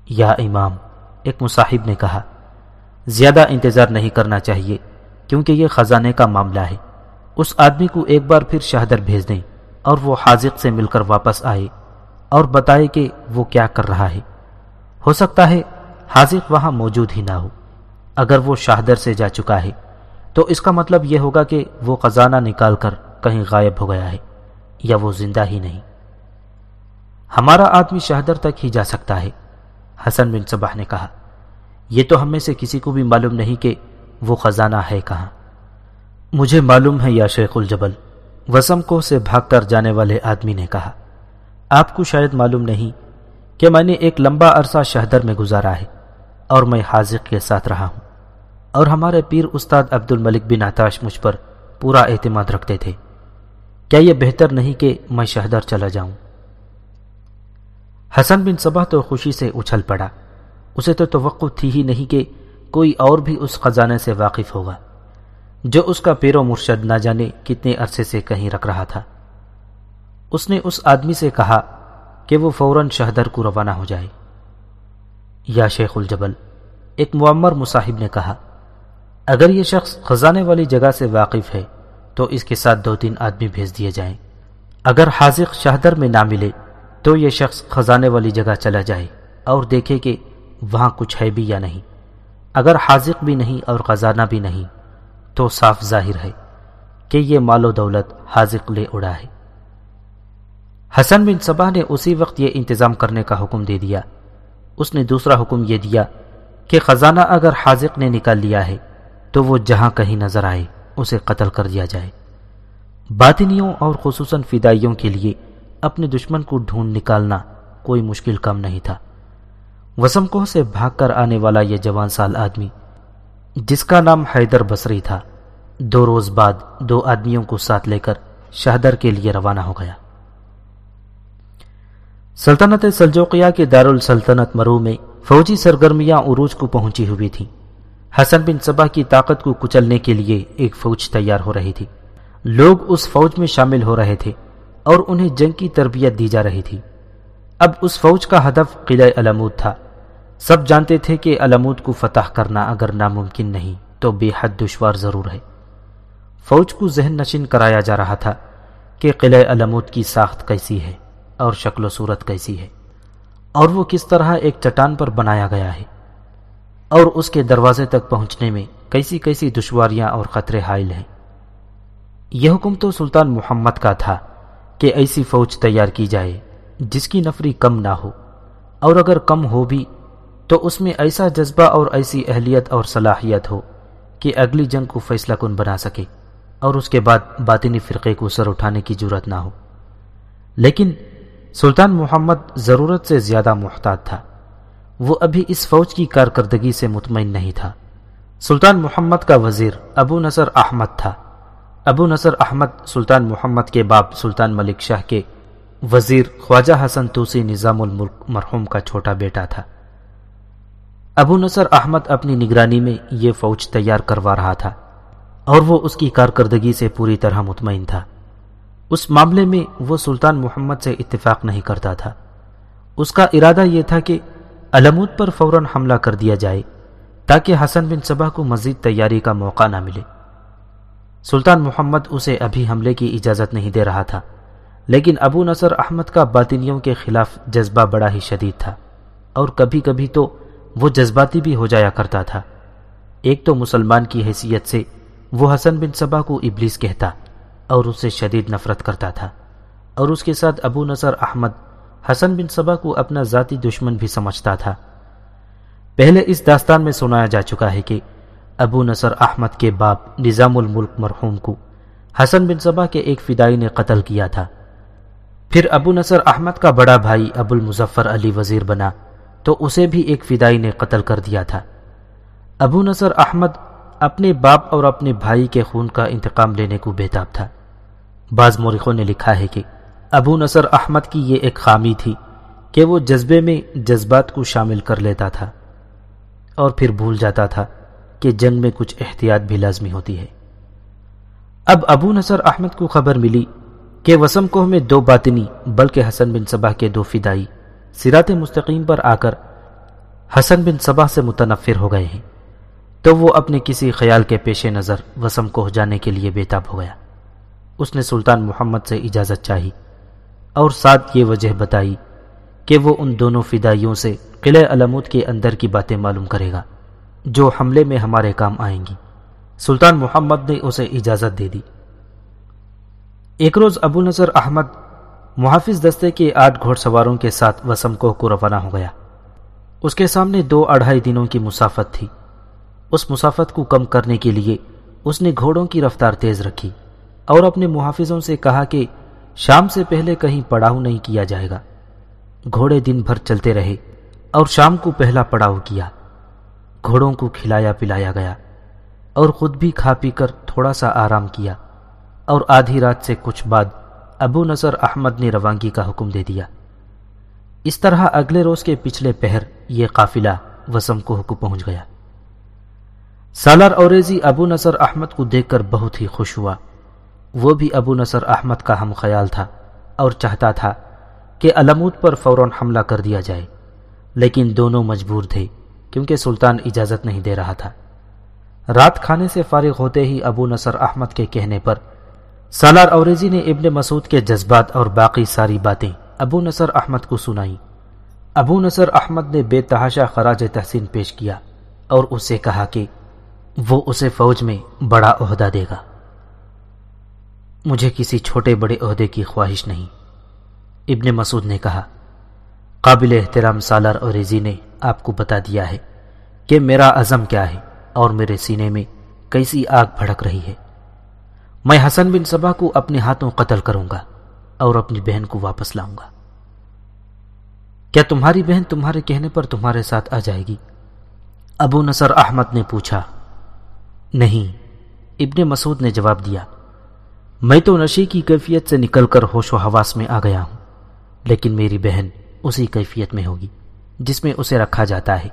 یا امام، ایک مصاحب نے کہا، زیادہ انتظار نہیں کرنا چاہیے، کیونکہ یہ خزانے کا معاملہ ہے۔ اس آدمی کو ایک بار پھر شہدر بھیج دیں اور وہ حاضق سے مل کر واپس آئے اور بتائے کہ وہ کیا کر رہا ہے۔ ہو سکتا ہے حاضق وہاں موجود ہی نہ ہو۔ اگر وہ شاہدر سے جا چکا ہے، تو اس کا مطلب یہ ہوگا کہ وہ خزانہ نکال کر کہیں غائب ہو گیا ہے یا وہ زندہ ہی نہیں۔ ہمارا آدمی شہدر تک ہی جا سکتا ہے۔ حسن بن صبح نے کہا، یہ تو ہم میں سے کسی کو بھی معلوم نہیں کہ وہ خزانہ ہے کہاں۔ مجھے معلوم ہے یا شیخ الجبل۔ وسم کو سے بھاگ کر جانے والے آدمی نے کہا، آپ کو شاید معلوم نہیں کہ میں نے ایک لمبا عرصہ شہدر میں گزارا ہے اور میں حاضق کے ساتھ رہا ہوں۔ اور ہمارے پیر استاد عبد الملک بن آتاش مجھ پر پورا اعتماد رکھتے تھے۔ کیا یہ بہتر نہیں کہ میں شہدر چلا جاؤں؟ حسن بن صبح تو خوشی سے اچھل پڑا۔ اسے تو توقع تھی ہی نہیں کہ کوئی اور بھی اس خزانے سے واقف ہوگا، جو اس کا پیرو مرشد نہ جانے کتنے عرصے سے کہیں رکھ رہا تھا۔ اس نے اس آدمی سے کہا کہ وہ فوراً شہدر کو روانہ ہو جائے۔ یا شیخ الجبل، ایک معمر مصاحب نے کہا، اگر یہ شخص خزانے والی جگہ سے واقف ہے تو اس کے ساتھ دو تین آدمی بھیج دیے جائیں۔ اگر حاضق شہدر میں نہ ملے تو یہ شخص خزانے والی جگہ چلا جائے اور دیکھے کہ وہاں کچھ ہے بھی یا نہیں۔ اگر حاضق بھی نہیں اور خزانہ بھی نہیں، تو صاف ظاہر ہے کہ یہ مال و دولت حاضق لے اڑا ہے۔ حسن بن صبح نے اسی وقت یہ انتظام کرنے کا حکم دے دیا۔ اس نے دوسرا حکم یہ دیا کہ خزانہ اگر حاضق نے نکال لیا ہے، تو وہ جہاں کہیں نظر آئے، اسے قتل کر دیا جائے۔ باطنیوں اور خصوصاً فدائیوں کے لیے اپنے دشمن کو ڈھونڈ نکالنا کوئی مشکل کام نہیں تھا۔ وسم کوہ سے بھاگ کر آنے والا یہ جوان سال آدمی، جس کا نام حیدر بصری تھا، دو روز بعد دو آدمیوں کو ساتھ لے کر شہدر کے لیے روانہ ہو گیا۔ سلطنت سلجوقیہ کے دارالسلطنت مرو میں فوجی سرگرمیاں عروج کو پہنچی ہوئی تھیں۔ حسن بن صبا کی طاقت کو کچلنے کے لیے ایک فوج تیار ہو رہی تھی۔ لوگ اس فوج میں شامل ہو رہے تھے۔ اور انہیں جنگ کی تربیت دی جا رہی تھی۔ اب اس فوج کا ہدف قلعہ علمود تھا۔ سب جانتے تھے کہ علمود کو فتح کرنا اگر ناممکن نہیں تو بے حد دشوار ضرور ہے۔ فوج کو ذہن نشین کرایا جا رہا تھا کہ قلعہ علمود کی ساخت کیسی ہے اور شکل و صورت کیسی ہے اور وہ کس طرح ایک چٹان پر بنایا گیا ہے۔ اور اس کے دروازے تک پہنچنے میں کیسی کیسی دشواریاں اور خطرے حائل ہیں۔ یہ حکم تو سلطان محمد کا تھا۔ کہ ایسی فوج تیار کی جائے جس کی نفری کم نہ ہو۔ اور اگر کم ہو بھی، تو اس میں ایسا جذبہ اور ایسی اہلیت اور صلاحیت ہو کہ اگلی جنگ کو فیصلہ کن بنا سکے اور اس کے بعد باطنی فرقے کو سر اٹھانے کی ضرورت نہ ہو۔ لیکن سلطان محمد ضرورت سے زیادہ محتاط تھا۔ وہ ابھی اس فوج کی کارکردگی سے مطمئن نہیں تھا۔ سلطان محمد کا وزیر ابو نصر احمد تھا۔ ابو نصر احمد سلطان محمد کے باپ سلطان ملک شاہ کے وزیر خواجہ حسن توسی نظام الملک مرحوم کا چھوٹا بیٹا تھا۔ ابو نصر احمد اپنی نگرانی میں یہ فوج تیار کروا رہا تھا اور وہ اس کی کارکردگی سے پوری طرح مطمئن تھا۔ اس معاملے میں وہ سلطان محمد سے اتفاق نہیں کرتا تھا۔ اس کا ارادہ یہ تھا کہ علمود پر فوراً حملہ کر دیا جائے تاکہ حسن بن صبح کو مزید تیاری کا موقع نہ ملے۔ سلطان محمد اسے ابھی حملے کی اجازت نہیں دے رہا تھا، لیکن ابو نصر احمد کا باطنیوں کے خلاف جذبہ بڑا ہی شدید تھا، اور کبھی کبھی تو وہ جذباتی بھی ہو جایا کرتا تھا۔ ایک تو مسلمان کی حیثیت سے وہ حسن بن صبا کو ابلیس کہتا اور اس سے شدید نفرت کرتا تھا، اور اس کے ساتھ ابو نصر احمد حسن بن صبا کو اپنا ذاتی دشمن بھی سمجھتا تھا۔ پہلے اس داستان میں سنایا جا چکا ہے کہ ابو نصر احمد کے باپ نظام الملک مرحوم کو حسن بن صبا کے ایک فدائی نے قتل کیا تھا۔ پھر ابو نصر احمد کا بڑا بھائی ابو المظفر علی وزیر بنا تو اسے بھی ایک فدائی نے قتل کر دیا تھا۔ ابو نصر احمد اپنے باپ اور اپنے بھائی کے خون کا انتقام لینے کو بےتاب تھا۔ بعض مورخوں نے لکھا ہے کہ ابو نصر احمد کی یہ ایک خامی تھی کہ وہ جذبے میں جذبات کو شامل کر لیتا تھا اور پھر بھول جاتا تھا۔ کہ جنگ میں کچھ احتیاط بھی لازمی ہوتی ہے۔ اب ابو نصر احمد کو خبر ملی کہ وسم کوہ میں دو باطنی، بلکہ حسن بن صبح کے دو فدائی سرات مستقیم پر آ کر حسن بن صبح سے متنفر ہو گئے ہیں۔ تو وہ اپنے کسی خیال کے پیش نظر وسم کوہ جانے کے لیے بےتاب ہو گیا۔ اس نے سلطان محمد سے اجازت چاہی اور ساتھ یہ وجہ بتائی کہ وہ ان دونوں فدائیوں سے قلعہ علمود کے اندر کی باتیں معلوم کرے گا۔ جو حملے میں ہمارے کام آئیں گی۔ سلطان محمد نے اسے اجازت دے دی۔ ایک روز ابو نظر احمد محافظ دستے کے آٹھ گھوڑ سواروں کے ساتھ وسم کو روانہ ہو گیا۔ اس کے سامنے دو اڑھائی دنوں کی مسافت تھی۔ اس مسافت کو کم کرنے کے لیے اس نے گھوڑوں کی رفتار تیز رکھی اور اپنے محافظوں سے کہا کہ شام سے پہلے کہیں پڑاؤ نہیں کیا جائے گا۔ گھوڑے دن بھر چلتے رہے اور شام کو پہلا پڑاؤ کیا۔ گھوڑوں کو کھلایا پلایا گیا اور خود بھی کھا پی کر تھوڑا سا آرام کیا اور آدھی رات سے کچھ بعد ابو نصر احمد نے روانگی کا حکم دے دیا۔ اس طرح اگلے روز کے پچھلے پہر یہ قافلہ وسم کو حکم پہنچ گیا۔ سالار اوریزی ابو نصر احمد کو دیکھ کر بہت ہی خوش ہوا۔ وہ بھی ابو نصر احمد کا ہم خیال تھا اور چاہتا تھا کہ علمود پر فوراً حملہ کر دیا جائے، لیکن دونوں مجبور تھے۔ کیونکہ سلطان اجازت نہیں دے رہا تھا۔ رات کھانے سے فارغ ہوتے ہی ابو نصر احمد کے کہنے پر سالار اوریزی نے ابن مسعود کے جذبات اور باقی ساری باتیں ابو نصر احمد کو سنائی۔ ابو نصر احمد نے بے تحاشا خراج تحسین پیش کیا اور اس سے کہا کہ وہ اسے فوج میں بڑا عہدہ دے گا۔ مجھے کسی چھوٹے بڑے عہدے کی خواہش نہیں، ابن مسعود نے کہا۔ قابل احترام سالار اوریزی نے آپ کو بتا دیا ہے کہ میرا عزم کیا ہے اور میرے سینے میں کیسی آگ بھڑک رہی ہے۔ میں حسن بن صبا کو اپنے ہاتھوں قتل کروں گا اور اپنی بہن کو واپس لاؤں گا۔ کیا تمہاری بہن تمہارے کہنے پر تمہارے ساتھ آ جائے گی؟ ابو نصر احمد نے پوچھا۔ نہیں، ابن مسعود نے جواب دیا۔ میں تو نشے کی کیفیت سے نکل کر ہوش و حواس میں آ گیا ہوں، لیکن میری بہن اسی کیفیت میں ہوگی جس میں اسے رکھا جاتا ہے۔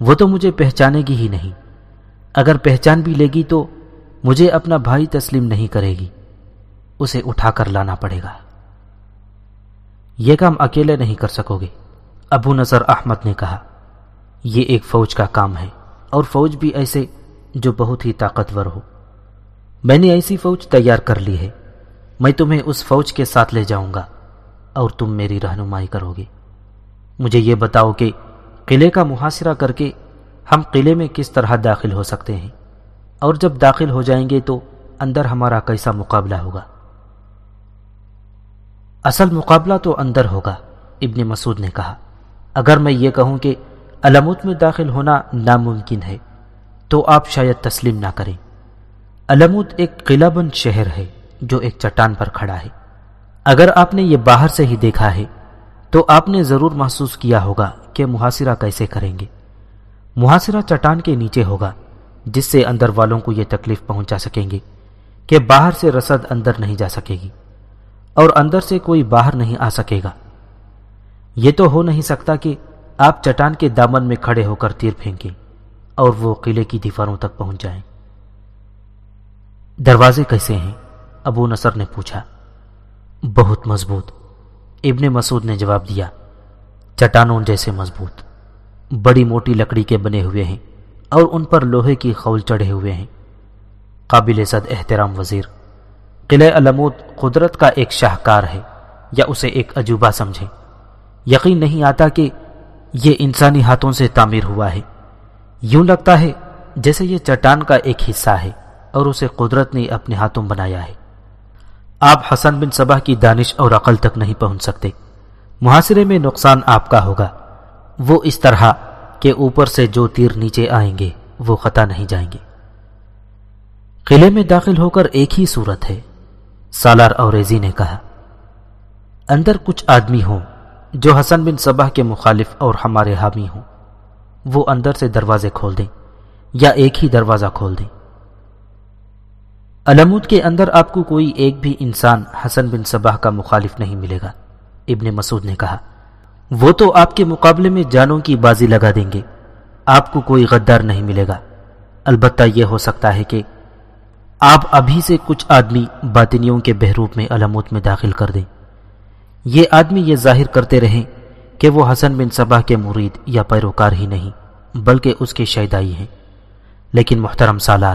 وہ تو مجھے پہچانے گی ہی نہیں۔ اگر پہچان بھی لے گی تو مجھے اپنا بھائی تسلیم نہیں کرے گی۔ اسے اٹھا کر لانا پڑے گا۔ یہ کام اکیلے نہیں کر سکو گے۔ ابو نظر احمد نے کہا، یہ ایک فوج کا کام ہے اور فوج بھی ایسے جو بہت ہی طاقتور ہو۔ میں نے ایسی فوج تیار کر لی ہے۔ میں تمہیں اس فوج کے ساتھ لے جاؤں گا۔ اور تم میری رہنمائی کرو گے۔ مجھے یہ بتاؤ کہ قلعے کا محاصرہ کر کے ہم قلعے میں کس طرح داخل ہو سکتے ہیں؟ اور جب داخل ہو جائیں گے تو اندر ہمارا کیسا مقابلہ ہوگا؟ اصل مقابلہ تو اندر ہوگا، ابن مسعود نے کہا۔ اگر میں یہ کہوں کہ علموت میں داخل ہونا ناممکن ہے، تو آپ شاید تسلیم نہ کریں۔ علموت ایک قلعہ بند شہر ہے جو ایک چٹان پر کھڑا ہے۔ اگر آپ نے یہ باہر سے ہی دیکھا ہے، تو آپ نے ضرور محسوس کیا ہوگا کہ محاصرہ کیسے کریں گے۔ محاصرہ چٹان کے نیچے ہوگا، جس سے اندر والوں کو یہ تکلیف پہنچا سکیں گے کہ باہر سے رسد اندر نہیں جا سکے گی اور اندر سے کوئی باہر نہیں آ سکے گا۔ یہ تو ہو نہیں سکتا کہ آپ چٹان کے دامن میں کھڑے ہو کر تیر پھینکیں اور وہ قلعے کی دیواروں تک پہنچ جائیں۔ دروازے کیسے ہیں؟ ابو نصر نے پوچھا۔ بہت مضبوط۔ ابن مسعود نے جواب دیا، چٹانوں جیسے مضبوط۔ بڑی موٹی لکڑی کے بنے ہوئے ہیں اور ان پر لوہے کی خول چڑھے ہوئے ہیں۔ قابل صد احترام وزیر، قلعہ علمود قدرت کا ایک شاہکار ہے، یا اسے ایک عجوبہ سمجھیں۔ یقین نہیں آتا کہ یہ انسانی ہاتھوں سے تعمیر ہوا ہے۔ یوں لگتا ہے جیسے یہ چٹان کا ایک حصہ ہے اور اسے قدرت نے اپنے ہاتھوں بنایا ہے۔ آپ حسن بن صبح کی دانش اور عقل تک نہیں پہنچ سکتے۔ محاصرے میں نقصان آپ کا ہوگا۔ وہ اس طرح کہ اوپر سے جو تیر نیچے آئیں گے، وہ خطا نہیں جائیں گے۔ قلعے میں داخل ہو کر ایک ہی صورت ہے۔ سالار اوریزی نے کہا، اندر کچھ آدمی ہوں جو حسن بن صبح کے مخالف اور ہمارے حامی ہوں۔ وہ اندر سے دروازے کھول دیں یا ایک ہی دروازہ کھول دیں۔ علمود کے اندر آپ کو کوئی ایک بھی انسان حسن بن صبح کا مخالف نہیں ملے گا۔ ابن مسعود نے کہا، وہ تو آپ کے مقابلے میں جانوں کی بازی لگا دیں گے۔ آپ کو کوئی غدار نہیں ملے گا۔ البتہ یہ ہو سکتا ہے کہ آپ ابھی سے کچھ آدمی باطنیوں کے بحروب میں علموت میں داخل کر دیں۔ یہ آدمی یہ ظاہر کرتے رہیں کہ وہ حسن بن صبح کے مرید یا پیروکار ہی نہیں، بلکہ اس کے شیدائی ہیں۔ لیکن محترم سالار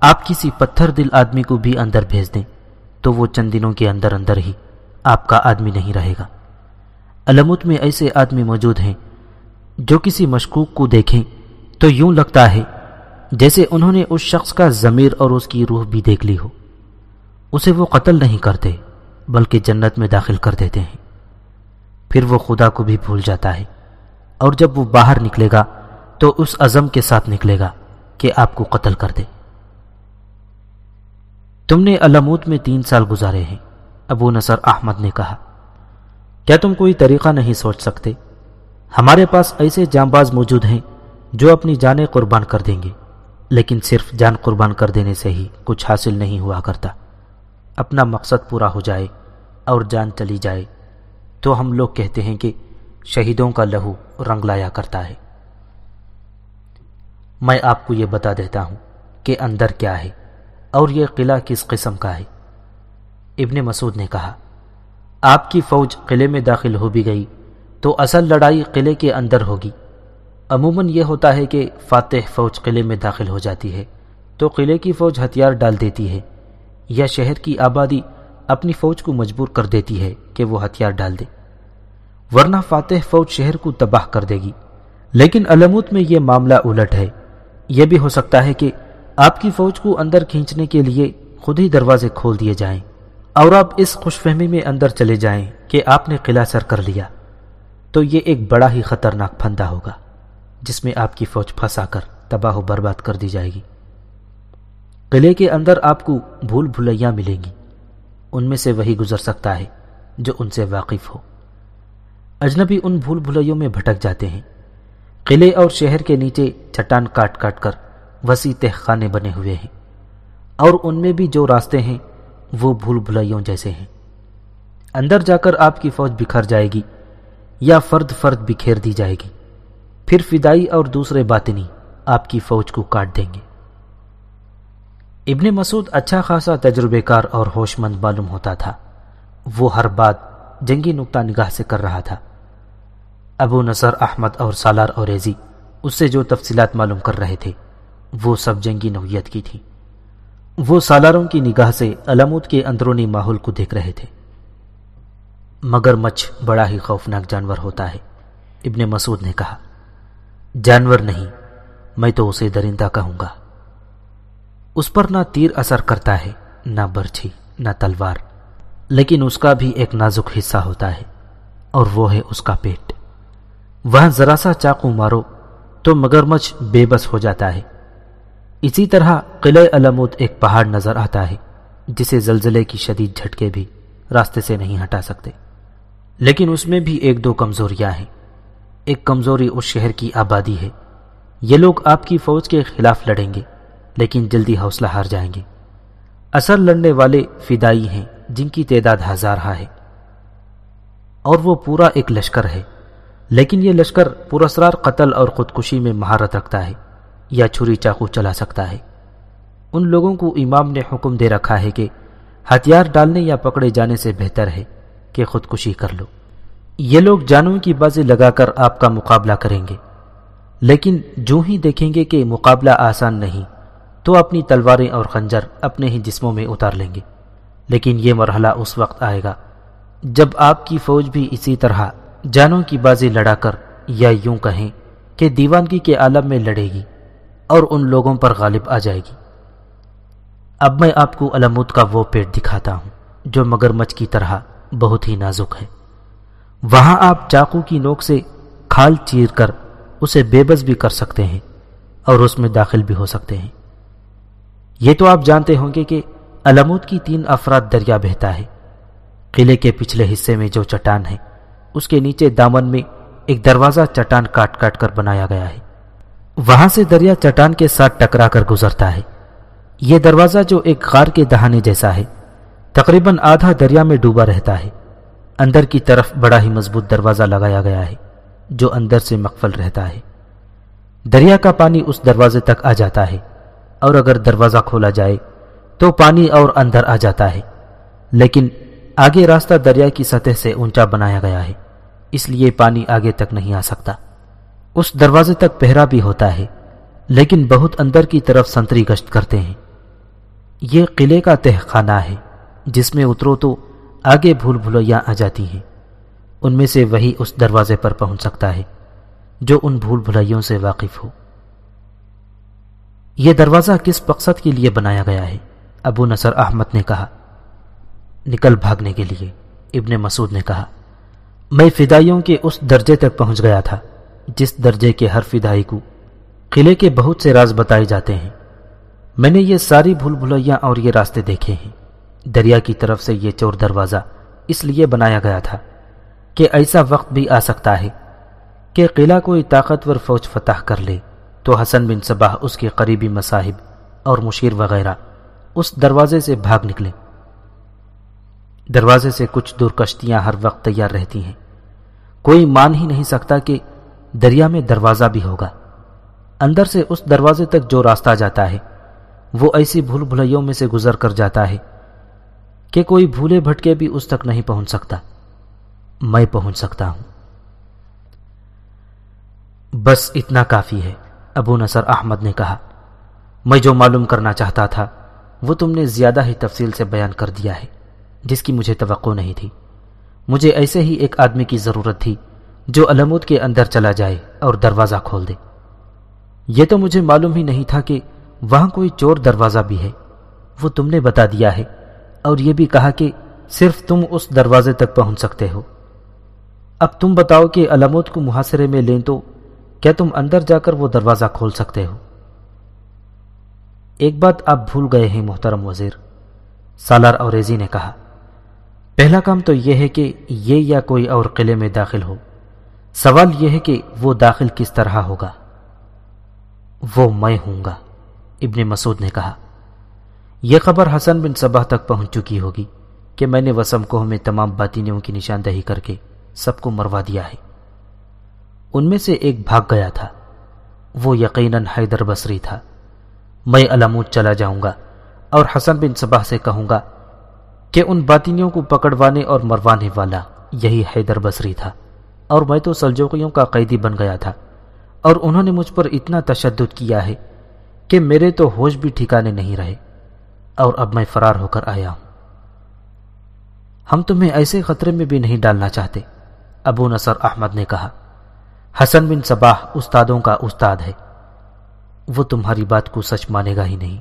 آپ کسی پتھر دل آدمی کو بھی اندر بھیج دیں، تو وہ چند دنوں کے اندر اندر ہی آپ کا آدمی نہیں رہے گا۔ علمت میں ایسے آدمی موجود ہیں جو کسی مشکوک کو دیکھیں تو یوں لگتا ہے جیسے انہوں نے اس شخص کا ضمیر اور اس کی روح بھی دیکھ لی ہو۔ اسے وہ قتل نہیں کرتے، بلکہ جنت میں داخل کر دیتے ہیں۔ پھر وہ خدا کو بھی بھول جاتا ہے اور جب وہ باہر نکلے گا تو اس عزم کے ساتھ نکلے گا کہ آپ کو قتل کر دے۔ تم نے علموت میں تین سال گزارے ہیں۔ ابو نصر احمد نے کہا، کیا تم کوئی طریقہ نہیں سوچ سکتے؟ ہمارے پاس ایسے جام باز موجود ہیں جو اپنی جانیں قربان کر دیں گے، لیکن صرف جان قربان کر دینے سے ہی کچھ حاصل نہیں ہوا کرتا۔ اپنا مقصد پورا ہو جائے اور جان چلی جائے، تو ہم لوگ کہتے ہیں کہ شہیدوں کا لہو رنگ لایا کرتا ہے۔ میں آپ کو یہ بتا دیتا ہوں کہ اندر کیا ہے۔ اور یہ قلعہ کس قسم کا ہے؟ ابن مسعود نے کہا، آپ کی فوج قلعے میں داخل ہو بھی گئی تو اصل لڑائی قلعے کے اندر ہوگی۔ عموماً یہ ہوتا ہے کہ فاتح فوج قلعے میں داخل ہو جاتی ہے تو قلعے کی فوج ہتھیار ڈال دیتی ہے یا شہر کی آبادی اپنی فوج کو مجبور کر دیتی ہے کہ وہ ہتھیار ڈال دے۔ ورنہ فاتح فوج شہر کو تباہ کر دے گی۔ لیکن علموت میں یہ معاملہ الٹ ہے۔ یہ بھی ہو سکتا ہے کہ آپ کی فوج کو اندر کھینچنے کے لیے خود ہی دروازے کھول دیے جائیں اور آپ اس خوش فہمی میں اندر چلے جائیں کہ آپ نے قلعہ سر کر لیا، تو یہ ایک بڑا ہی خطرناک پھندا ہوگا، جس میں آپ کی فوج پھنسا کر تباہ و برباد کر دی جائے گی۔ قلعے کے اندر آپ کو بھول بھلیاں ملیں گی، ان میں سے وہی گزر سکتا ہے جو ان سے واقف ہو۔ اجنبی ان بھول بھلیوں میں بھٹک جاتے ہیں۔ قلعے اور شہر کے نیچے چٹان کاٹ کاٹ کر وسیع تہخانے بنے ہوئے ہیں۔ اور ان میں بھی جو راستے ہیں، وہ بھول بھلائیوں جیسے ہیں۔ اندر جا کر آپ کی فوج بکھر جائے گی، یا فرد فرد بکھیر دی جائے گی۔ پھر فدائی اور دوسرے باطنی آپ کی فوج کو کاٹ دیں گے۔ ابن مسعود اچھا خاصا تجربے کار اور ہوش مند معلوم ہوتا تھا۔ وہ ہر بات جنگی نقطہ نگاہ سے کر رہا تھا۔ ابو نصر، احمد اور سالار اور ریزی اس سے جو تفصیلات معلوم کر رہے تھے۔ وہ سب جنگی نوعیت کی تھی وہ سالاروں کی نگاہ سے علمود کے اندرونی ماحول کو دیکھ رہے تھے۔ مگر مچھ بڑا ہی خوفناک جانور ہوتا ہے، ابن مسعود نے کہا۔ جانور نہیں، میں تو اسے درندہ کہوں گا۔ اس پر نہ تیر اثر کرتا ہے، نہ برچھی، نہ تلوار، لیکن اس کا بھی ایک نازک حصہ ہوتا ہے، اور وہ ہے اس کا پیٹ۔ وہاں ذرا سا چاقو مارو تو مگرمچھ بے بس ہو جاتا ہے۔ اسی طرح قلعہ علمود ایک پہاڑ نظر آتا ہے، جسے زلزلے کی شدید جھٹکے بھی راستے سے نہیں ہٹا سکتے۔ لیکن اس میں بھی ایک دو کمزوریاں ہیں۔ ایک کمزوری اس شہر کی آبادی ہے۔ یہ لوگ آپ کی فوج کے خلاف لڑیں گے، لیکن جلدی حوصلہ ہار جائیں گے۔ اصل لڑنے والے فدائی ہیں، جن کی تعداد ہزار ہے۔ اور وہ پورا ایک لشکر ہے، لیکن یہ لشکر پراسرار قتل اور خودکشی میں مہارت رکھتا ہے۔ یا چھری چاقو چلا سکتا ہے۔ ان لوگوں کو امام نے حکم دے رکھا ہے کہ ہتھیار ڈالنے یا پکڑے جانے سے بہتر ہے کہ خودکشی کر لو۔ یہ لوگ جانوں کی بازی لگا کر آپ کا مقابلہ کریں گے۔ لیکن جو ہی دیکھیں گے کہ مقابلہ آسان نہیں، تو اپنی تلواریں اور خنجر اپنے ہی جسموں میں اتار لیں گے۔ لیکن یہ مرحلہ اس وقت آئے گا جب آپ کی فوج بھی اسی طرح جانوں کی بازی لڑا کر یا یوں کہیں کہ دیوانگی کے عالم میں لڑے گی۔ اور ان لوگوں پر غالب آ جائے گی۔ اب میں آپ کو علمود کا وہ پیٹ دکھاتا ہوں جو مگر مچ کی طرح بہت ہی نازک ہے۔ وہاں آپ چاقو کی نوک سے کھال چیر کر اسے بے بس بھی کر سکتے ہیں اور اس میں داخل بھی ہو سکتے ہیں۔ یہ تو آپ جانتے ہوں گے کہ علمود کی تین افراد دریا بہتا ہے۔ قلعے کے پچھلے حصے میں جو چٹان ہے، اس کے نیچے دامن میں ایک دروازہ چٹان کاٹ کاٹ کر بنایا گیا ہے۔ وہاں سے دریا چٹان کے ساتھ ٹکرا کر گزرتا ہے۔ یہ دروازہ جو ایک غار کے دہانے جیسا ہے، تقریباً آدھا دریا میں ڈوبا رہتا ہے۔ اندر کی طرف بڑا ہی مضبوط دروازہ لگایا گیا ہے، جو اندر سے مقفل رہتا ہے۔ دریا کا پانی اس دروازے تک آ جاتا ہے، اور اگر دروازہ کھولا جائے، تو پانی اور اندر آ جاتا ہے۔ لیکن آگے راستہ دریا کی سطح سے اونچا بنایا گیا ہے، اس لیے پانی آگے تک نہیں آ سکتا۔ اس دروازے تک پہرا بھی ہوتا ہے، لیکن بہت اندر کی طرف سنتری گشت کرتے ہیں۔ یہ قلعے کا تہ خانہ ہے، جس میں اترو تو آگے بھول بھلویاں آ جاتی ہیں۔ ان میں سے وہی اس دروازے پر پہنچ سکتا ہے، جو ان بھول بھلائیوں سے واقف ہو۔ یہ دروازہ کس مقصد کے لیے بنایا گیا ہے؟ ابو نصر احمد نے کہا۔ نکل بھاگنے کے لیے، ابن مسعود نے کہا۔ میں فدائیوں کے اس درجے تک پہنچ گیا تھا۔ جس درجے کے ہر فدائی کو قلعے کے بہت سے راز بتائے جاتے ہیں۔ میں نے یہ ساری بھول بھلائیاں اور یہ راستے دیکھے ہیں۔ دریا کی طرف سے یہ چور دروازہ اس لیے بنایا گیا تھا کہ ایسا وقت بھی آ سکتا ہے کہ قلعہ کوئی طاقتور فوج فتح کر لے تو حسن بن صباح اس کے قریبی مصاحب اور مشیر وغیرہ اس دروازے سے بھاگ نکلے۔ دروازے سے کچھ دور کشتیاں ہر وقت تیار رہتی ہیں۔ کوئی مان ہی نہیں سکتا کہ دریا میں دروازہ بھی ہوگا۔ اندر سے اس دروازے تک جو راستہ جاتا ہے، وہ ایسی بھول بھلائیوں میں سے گزر کر جاتا ہے کہ کوئی بھولے بھٹکے بھی اس تک نہیں پہنچ سکتا۔ میں پہنچ سکتا ہوں۔ بس اتنا کافی ہے، ابو نصر احمد نے کہا۔ میں جو معلوم کرنا چاہتا تھا، وہ تم نے زیادہ ہی تفصیل سے بیان کر دیا ہے، جس کی مجھے توقع نہیں تھی۔ مجھے ایسے ہی ایک آدمی کی ضرورت تھی جو علمود کے اندر چلا جائے اور دروازہ کھول دے۔ یہ تو مجھے معلوم ہی نہیں تھا کہ وہاں کوئی چور دروازہ بھی ہے۔ وہ تم نے بتا دیا ہے اور یہ بھی کہا کہ صرف تم اس دروازے تک پہنچ سکتے ہو۔ اب تم بتاؤ کہ علمود کو محاصرے میں لیں تو کیا تم اندر جا کر وہ دروازہ کھول سکتے ہو؟ ایک بات آپ بھول گئے ہیں محترم وزیر، سالار اوریزی نے کہا۔ پہلا کام تو یہ ہے کہ یہ یا کوئی اور قلعے میں داخل ہو۔ سوال یہ ہے کہ وہ داخل کس طرح ہوگا؟ وہ میں ہوں گا، ابن مسعود نے کہا۔ یہ خبر حسن بن صبح تک پہنچ چکی ہوگی کہ میں نے وسم کوہ میں تمام باطینیوں کی نشاندہی کر کے سب کو مروا دیا ہے۔ ان میں سے ایک بھاگ گیا تھا۔ وہ یقیناً حیدر بصری تھا۔ میں علامود چلا جاؤں گا اور حسن بن صبح سے کہوں گا کہ ان باطینیوں کو پکڑوانے اور مروانے والا یہی حیدر بصری تھا۔ اور میں تو سلجوکیوں کا قیدی بن گیا تھا۔ اور انہوں نے مجھ پر اتنا تشدد کیا ہے کہ میرے تو ہوش بھی ٹھکانے نہیں رہے۔ اور اب میں فرار ہو کر آیا ہوں۔ ہم تمہیں ایسے خطرے میں بھی نہیں ڈالنا چاہتے، ابو نصر احمد نے کہا۔ حسن بن صباح استادوں کا استاد ہے۔ وہ تمہاری بات کو سچ مانے گا ہی نہیں۔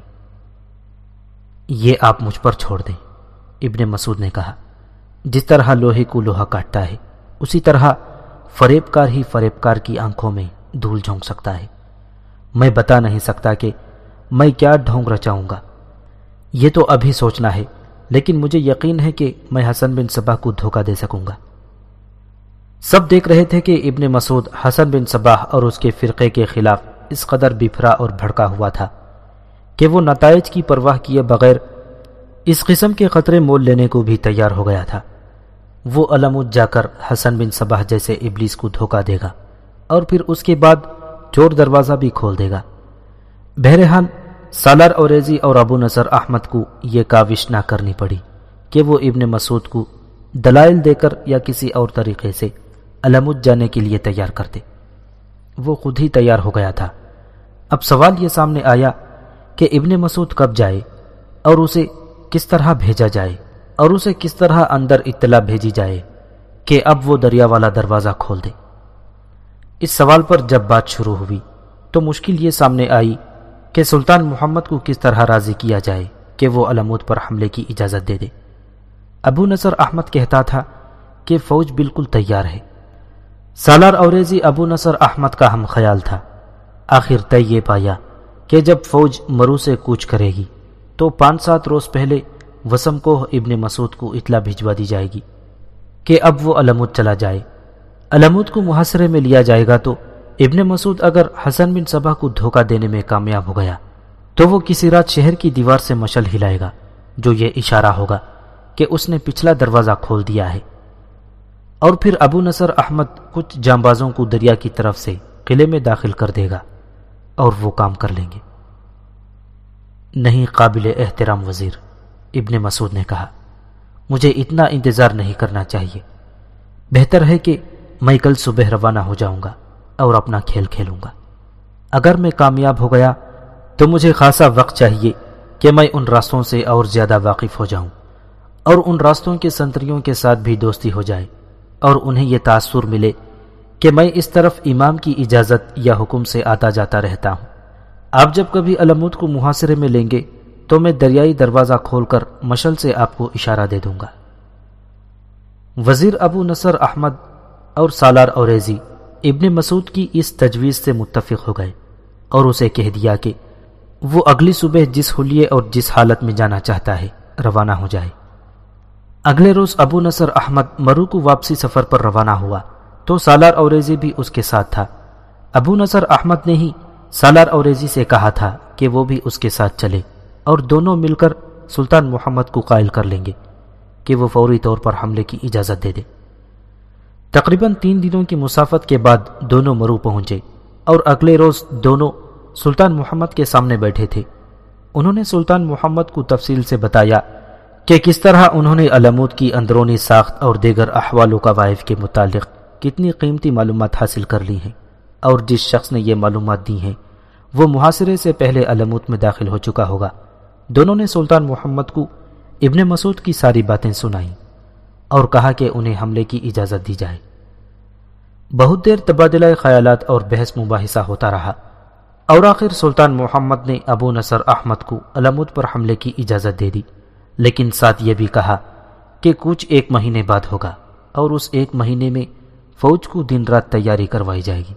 یہ آپ مجھ پر چھوڑ دیں، ابن مسعود نے کہا۔ جس طرح لوہے کو لوہا کاٹتا ہے، اسی طرح فریب کار ہی فریب کار کی آنکھوں میں دھول جھونک سکتا ہے۔ میں بتا نہیں سکتا کہ میں کیا ڈھونگ رچاؤں گا۔ یہ تو ابھی سوچنا ہے، لیکن مجھے یقین ہے کہ میں حسن بن صبا کو دھوکہ دے سکوں گا۔ سب دیکھ رہے تھے کہ ابن مسعود حسن بن صباح اور اس کے فرقے کے خلاف اس قدر بفرا اور بھڑکا ہوا تھا کہ وہ نتائج کی پرواہ کیے بغیر اس قسم کے خطرے مول لینے کو بھی تیار ہو گیا تھا۔ وہ علمود جا کر حسن بن صباح جیسے ابلیس کو دھوکہ دے گا اور پھر اس کے بعد چور دروازہ بھی کھول دے گا۔ بہرحال، سالار اوریزی اور ابو نصر احمد کو یہ کاوش نہ کرنی پڑی کہ وہ ابن مسعود کو دلائل دے کر یا کسی اور طریقے سے علمود جانے کے لیے تیار کرتے۔ وہ خود ہی تیار ہو گیا تھا۔ اب سوال یہ سامنے آیا کہ ابن مسعود کب جائے اور اسے کس طرح بھیجا جائے۔ اور اسے کس طرح اندر اطلاع بھیجی جائے کہ اب وہ دریا والا دروازہ کھول دے۔ اس سوال پر جب بات شروع ہوئی تو مشکل یہ سامنے آئی کہ سلطان محمد کو کس طرح راضی کیا جائے کہ وہ علمود پر حملے کی اجازت دے دے۔ ابو نصر احمد کہتا تھا کہ فوج بالکل تیار ہے۔ سالار اوریزی ابو نصر احمد کا ہم خیال تھا۔ آخر طے یہ پایا کہ جب فوج مرو سے کوچ کرے گی تو پانچ سات روز پہلے وسم کو ابن مسعود کو اطلاع بھجوا دی جائے گی کہ اب وہ علمود چلا جائے۔ علمود کو محاصرے میں لیا جائے گا تو ابن مسعود اگر حسن بن صبح کو دھوکہ دینے میں کامیاب ہو گیا تو وہ کسی رات شہر کی دیوار سے مشل ہلائے گا، جو یہ اشارہ ہوگا کہ اس نے پچھلا دروازہ کھول دیا ہے۔ اور پھر ابو نصر احمد کچھ جانبازوں کو دریا کی طرف سے قلعے میں داخل کر دے گا اور وہ کام کر لیں گے۔ نہیں قابل احترام وزیر۔ ابن مسعود نے کہا، مجھے اتنا انتظار نہیں کرنا چاہیے۔ بہتر ہے کہ میں کل صبح روانہ ہو جاؤں گا اور اپنا کھیل کھیلوں گا۔ اگر میں کامیاب ہو گیا تو مجھے خاصا وقت چاہیے کہ میں ان راستوں سے اور زیادہ واقف ہو جاؤں اور ان راستوں کے سنتریوں کے ساتھ بھی دوستی ہو جائے اور انہیں یہ تاثر ملے کہ میں اس طرف امام کی اجازت یا حکم سے آتا جاتا رہتا ہوں۔ آپ جب کبھی علمود کو محاصرے میں لیں گے تو میں دریائی دروازہ کھول کر مشل سے آپ کو اشارہ دے دوں گا۔ وزیر ابو نصر احمد اور سالار اوریزی ابن مسعود کی اس تجویز سے متفق ہو گئے اور اسے کہہ دیا کہ وہ اگلی صبح جس حلیے اور جس حالت میں جانا چاہتا ہے روانہ ہو جائے۔ اگلے روز ابو نصر احمد مرو کو واپسی سفر پر روانہ ہوا تو سالار اوریزی بھی اس کے ساتھ تھا۔ ابو نصر احمد نے ہی سالار اوریزی سے کہا تھا کہ وہ بھی اس کے ساتھ چلے۔ اور دونوں مل کر سلطان محمد کو قائل کر لیں گے کہ وہ فوری طور پر حملے کی اجازت دے دے۔ تقریباً تین دنوں کی مسافت کے بعد دونوں مرو پہنچے اور اگلے روز دونوں سلطان محمد کے سامنے بیٹھے تھے۔ انہوں نے سلطان محمد کو تفصیل سے بتایا کہ کس طرح انہوں نے علمود کی اندرونی ساخت اور دیگر احوال و قوائف کے متعلق کتنی قیمتی معلومات حاصل کر لی ہیں اور جس شخص نے یہ معلومات دی ہیں، وہ محاصرے سے پہلے علمود میں داخل ہو چکا ہوگا۔ دونوں نے سلطان محمد کو ابن مسعود کی ساری باتیں سنائیں اور کہا کہ انہیں حملے کی اجازت دی جائے۔ بہت دیر تبادلہ خیالات اور بحث مباحثہ ہوتا رہا اور آخر سلطان محمد نے ابو نصر احمد کو علمود پر حملے کی اجازت دے دی، لیکن ساتھ یہ بھی کہا کہ کچھ ایک مہینے بعد ہوگا اور اس ایک مہینے میں فوج کو دن رات تیاری کروائی جائے گی۔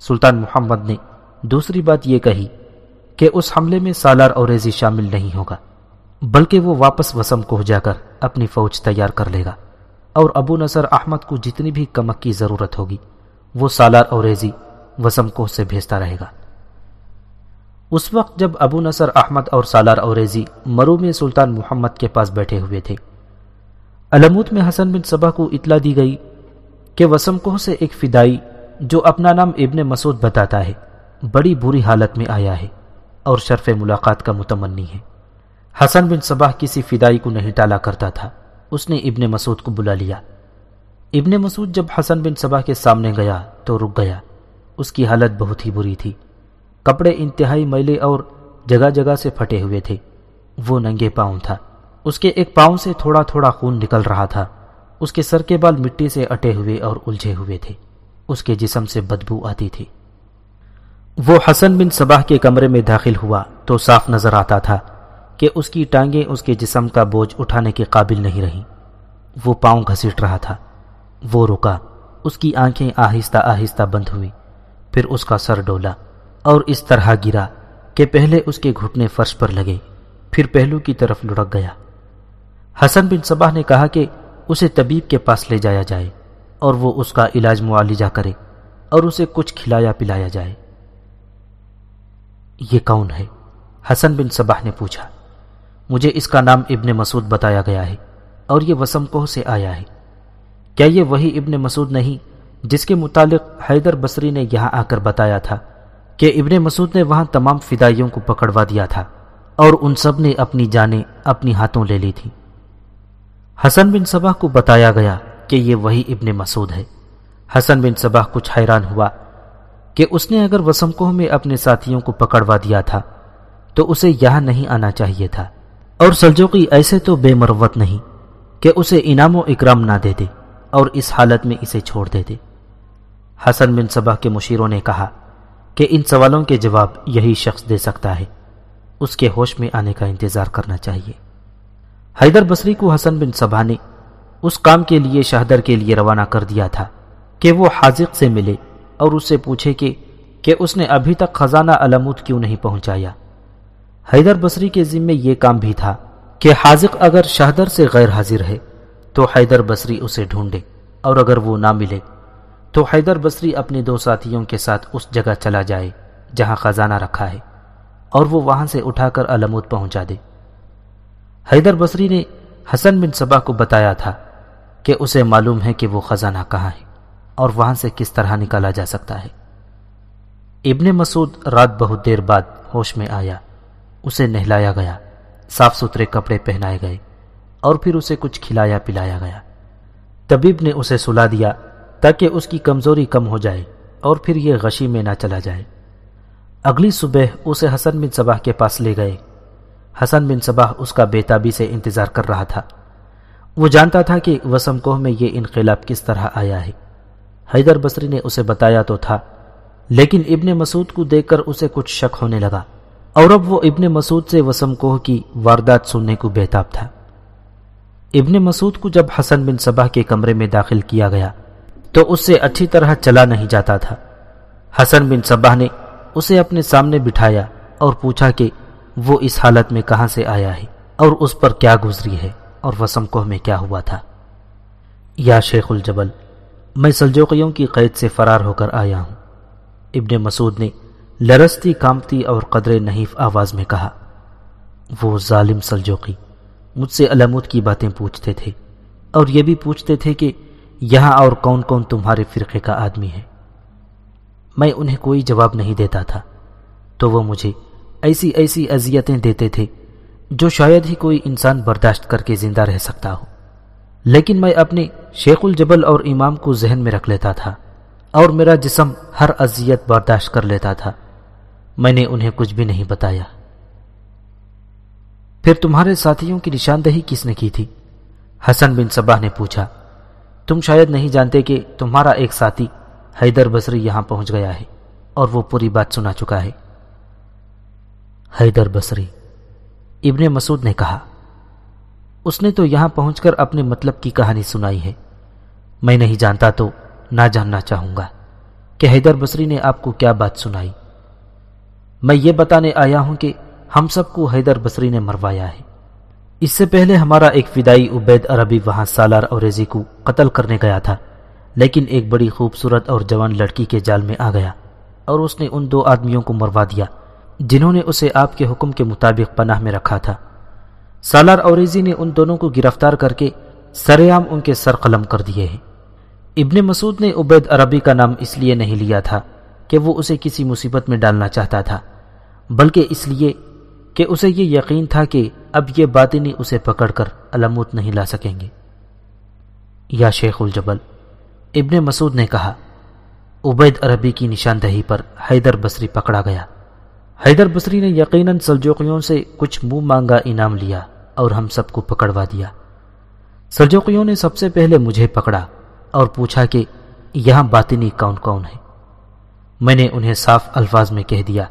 سلطان محمد نے دوسری بات یہ کہی کہ اس حملے میں سالار اور ریزی شامل نہیں ہوگا، بلکہ وہ واپس وسم کو جا کر اپنی فوج تیار کر لے گا۔ اور ابو نصر احمد کو جتنی بھی کمک کی ضرورت ہوگی، وہ سالار اوریزی وسم کوہ سے بھیجتا رہے گا۔ اس وقت جب ابو نصر احمد اور سالار اوریزی مرو میں سلطان محمد کے پاس بیٹھے ہوئے تھے، علموت میں حسن بن صبح کو اطلاع دی گئی کہ وسم کوہ سے ایک فدائی جو اپنا نام ابن مسعود بتاتا ہے، بڑی بری حالت میں آیا ہے۔ اور شرف ملاقات کا متمنی ہے۔ حسن بن صبح کسی فدائی کو نہیں ٹالا کرتا تھا۔ اس نے ابن مسعود کو بلا لیا۔ ابن مسعود جب حسن بن صبح کے سامنے گیا تو رک گیا۔ اس کی حالت بہت ہی بری تھی۔ کپڑے انتہائی میلے اور جگہ جگہ سے پھٹے ہوئے تھے۔ وہ ننگے پاؤں تھا۔ اس کے ایک پاؤں سے تھوڑا تھوڑا خون نکل رہا تھا۔ اس کے سر کے بال مٹی سے اٹے ہوئے اور الجھے ہوئے تھے۔ اس کے جسم سے بدبو آتی تھی۔ وہ حسن بن صباح کے کمرے میں داخل ہوا تو صاف نظر آتا تھا کہ اس کی ٹانگیں اس کے جسم کا بوجھ اٹھانے کے قابل نہیں رہیں۔ وہ پاؤں گھسیٹ رہا تھا۔ وہ رکا۔ اس کی آنکھیں آہستہ آہستہ بند ہوئی پھر اس کا سر ڈولا اور اس طرح گرا کہ پہلے اس کے گھٹنے فرش پر لگے۔ پھر پہلو کی طرف لڑک گیا۔ حسن بن صباح نے کہا کہ اسے طبیب کے پاس لے جایا جائے اور وہ اس کا علاج معالجہ کرے اور اسے کچھ کھلایا پلایا جائے۔ یہ کون ہے؟ حسن بن صباح نے پوچھا۔ مجھے اس کا نام ابن مسعود بتایا گیا ہے اور یہ وسم کوہ سے آیا ہے۔ کیا یہ وہی ابن مسعود نہیں جس کے متعلق حیدر بصری نے یہاں آ کر بتایا تھا کہ ابن مسعود نے وہاں تمام فدائیوں کو پکڑوا دیا تھا اور ان سب نے اپنی جانیں اپنی ہاتھوں لے لی تھی۔ حسن بن صبح کو بتایا گیا کہ یہ وہی ابن مسعود ہے۔ حسن بن صبح کچھ حیران ہوا کہ اس نے اگر وسمکوہ میں اپنے ساتھیوں کو پکڑوا دیا تھا، تو اسے یہاں نہیں آنا چاہیے تھا۔ اور سلجوقی ایسے تو بے مروت نہیں کہ اسے انعام و اکرام نہ دے دے اور اس حالت میں اسے چھوڑ دے دے۔ حسن بن صبح کے مشیروں نے کہا کہ ان سوالوں کے جواب یہی شخص دے سکتا ہے۔ اس کے ہوش میں آنے کا انتظار کرنا چاہیے۔ حیدر بصری کو حسن بن صبح نے اس کام کے لیے شہدر کے لیے روانہ کر دیا تھا کہ وہ حاضق سے ملے۔ اور اس سے پوچھے کہ کہ اس نے ابھی تک خزانہ علمود کیوں نہیں پہنچایا؟ حیدر بصری کے ذمے یہ کام بھی تھا کہ حاضق اگر شہدر سے غیر حاضر ہے تو حیدر بصری اسے ڈھونڈے اور اگر وہ نہ ملے تو حیدر بصری اپنے دو ساتھیوں کے ساتھ اس جگہ چلا جائے جہاں خزانہ رکھا ہے اور وہ وہاں سے اٹھا کر علمود پہنچا دے۔ حیدر بصری نے حسن بن صبا کو بتایا تھا کہ اسے معلوم ہے کہ وہ خزانہ کہاں ہے۔ اور وہاں سے کس طرح نکالا جا سکتا ہے۔ ابن مسعود رات بہت دیر بعد ہوش میں آیا، اسے نہلایا گیا، صاف ستھرے کپڑے پہنائے گئے، اور پھر اسے کچھ کھلایا پلایا گیا۔ طبیب نے اسے سلا دیا تاکہ اس کی کمزوری کم ہو جائے اور پھر یہ غشی میں نہ چلا جائے۔ اگلی صبح اسے حسن بن صباح کے پاس لے گئے۔ حسن بن صباح اس کا بیتابی سے انتظار کر رہا تھا۔ وہ جانتا تھا کہ وسم کوہ میں یہ انقلاب کس طرح آیا ہے۔ حیدر بصری نے اسے بتایا تو تھا، لیکن ابن مسعود کو دیکھ کر اسے کچھ شک ہونے لگا، اور اب وہ ابن مسعود سے وسم کوہ کی واردات سننے کو بےتاب تھا۔ ابن مسعود کو جب حسن بن صبح کے کمرے میں داخل کیا گیا، تو اس سے اچھی طرح چلا نہیں جاتا تھا۔ حسن بن صبح نے اسے اپنے سامنے بٹھایا اور پوچھا کہ وہ اس حالت میں کہاں سے آیا ہے اور اس پر کیا گزری ہے اور وسم کوہ میں کیا ہوا تھا۔ یا شیخ الجبل میں سلجوقیوں کی قید سے فرار ہو کر آیا ہوں۔ ابن مسعود نے لرستی کامتی اور قدر نحیف آواز میں کہا، وہ ظالم سلجوقی، مجھ سے علامت کی باتیں پوچھتے تھے اور یہ بھی پوچھتے تھے کہ یہاں اور کون کون تمہارے فرقے کا آدمی ہے۔ میں انہیں کوئی جواب نہیں دیتا تھا، تو وہ مجھے ایسی ایسی اذیتیں دیتے تھے جو شاید ہی کوئی انسان برداشت کر کے زندہ رہ سکتا ہو۔ لیکن میں اپنے شیخ الجبل اور امام کو ذہن میں رکھ لیتا تھا اور میرا جسم ہر اذیت برداشت کر لیتا تھا۔ میں نے انہیں کچھ بھی نہیں بتایا۔ پھر تمہارے ساتھیوں کی نشاندہی کس نے کی تھی؟ حسن بن صباح نے پوچھا۔ تم شاید نہیں جانتے کہ تمہارا ایک ساتھی حیدر بصری یہاں پہنچ گیا ہے اور وہ پوری بات سنا چکا ہے۔ حیدر بصری، ابن مسعود نے کہا اس نے تو یہاں پہنچ کر اپنے مطلب کی کہانی سنائی ہے۔ میں نہیں جانتا تو نہ جاننا چاہوں گا کہ حیدر بصری نے آپ کو کیا بات سنائی۔ میں یہ بتانے آیا ہوں کہ ہم سب کو حیدر بصری نے مروایا ہے۔ اس سے پہلے ہمارا ایک فدائی عبید عربی وہاں سالار اور ریزی کو قتل کرنے گیا تھا، لیکن ایک بڑی خوبصورت اور جوان لڑکی کے جال میں آ گیا اور اس نے ان دو آدمیوں کو مروا دیا، جنہوں نے اسے آپ کے حکم کے مطابق پناہ میں رکھا تھا۔ سالار اوریزی نے ان دونوں کو گرفتار کر کے سر عام ان کے سر قلم کر دیے ہیں۔ ابن مسعود نے عبید عربی کا نام اس لیے نہیں لیا تھا کہ وہ اسے کسی مصیبت میں ڈالنا چاہتا تھا، بلکہ اس لیے کہ اسے یہ یقین تھا کہ اب یہ باطنی اسے پکڑ کر علموت نہیں لا سکیں گے۔ یا شیخ الجبل، ابن مسعود نے کہا، عبید عربی کی نشاندہی پر حیدر بصری پکڑا گیا۔ حیدر بصری نے یقیناً سلجوقیوں سے کچھ منہ مانگا انعام لیا اور ہم سب کو پکڑوا دیا۔ سلجوقیوں نے سب سے پہلے مجھے پکڑا اور پوچھا کہ یہاں باطنی کون کون ہے۔ میں نے انہیں صاف الفاظ میں کہہ دیا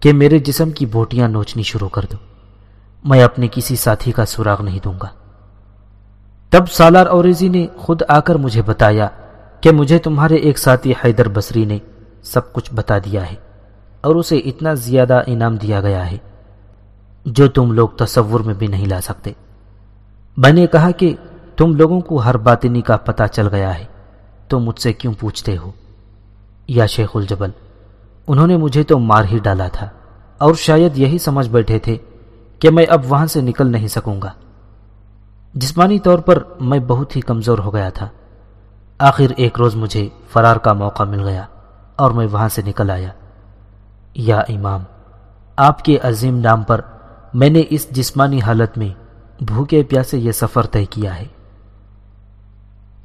کہ میرے جسم کی بوٹیاں نوچنی شروع کر دو۔ میں اپنے کسی ساتھی کا سراغ نہیں دوں گا۔ تب سالار اوریزی نے خود آ کر مجھے بتایا کہ مجھے تمہارے ایک ساتھی حیدر بصری نے سب کچھ بتا دیا ہے۔ اور اسے اتنا زیادہ انعام دیا گیا ہے جو تم لوگ تصور میں بھی نہیں لا سکتے۔ میں نے کہا کہ تم لوگوں کو ہر باطنی کا پتہ چل گیا ہے۔ تو مجھ سے کیوں پوچھتے ہو؟ یا شیخ الجبل، انہوں نے مجھے تو مار ہی ڈالا تھا۔ اور شاید یہی سمجھ بیٹھے تھے کہ میں اب وہاں سے نکل نہیں سکوں گا۔ جسمانی طور پر میں بہت ہی کمزور ہو گیا تھا۔ آخر ایک روز مجھے فرار کا موقع مل گیا اور میں وہاں سے نکل آیا۔ یا امام، آپ کے عظیم نام پر میں نے اس جسمانی حالت میں بھوکے پیاسے یہ سفر طے کیا ہے۔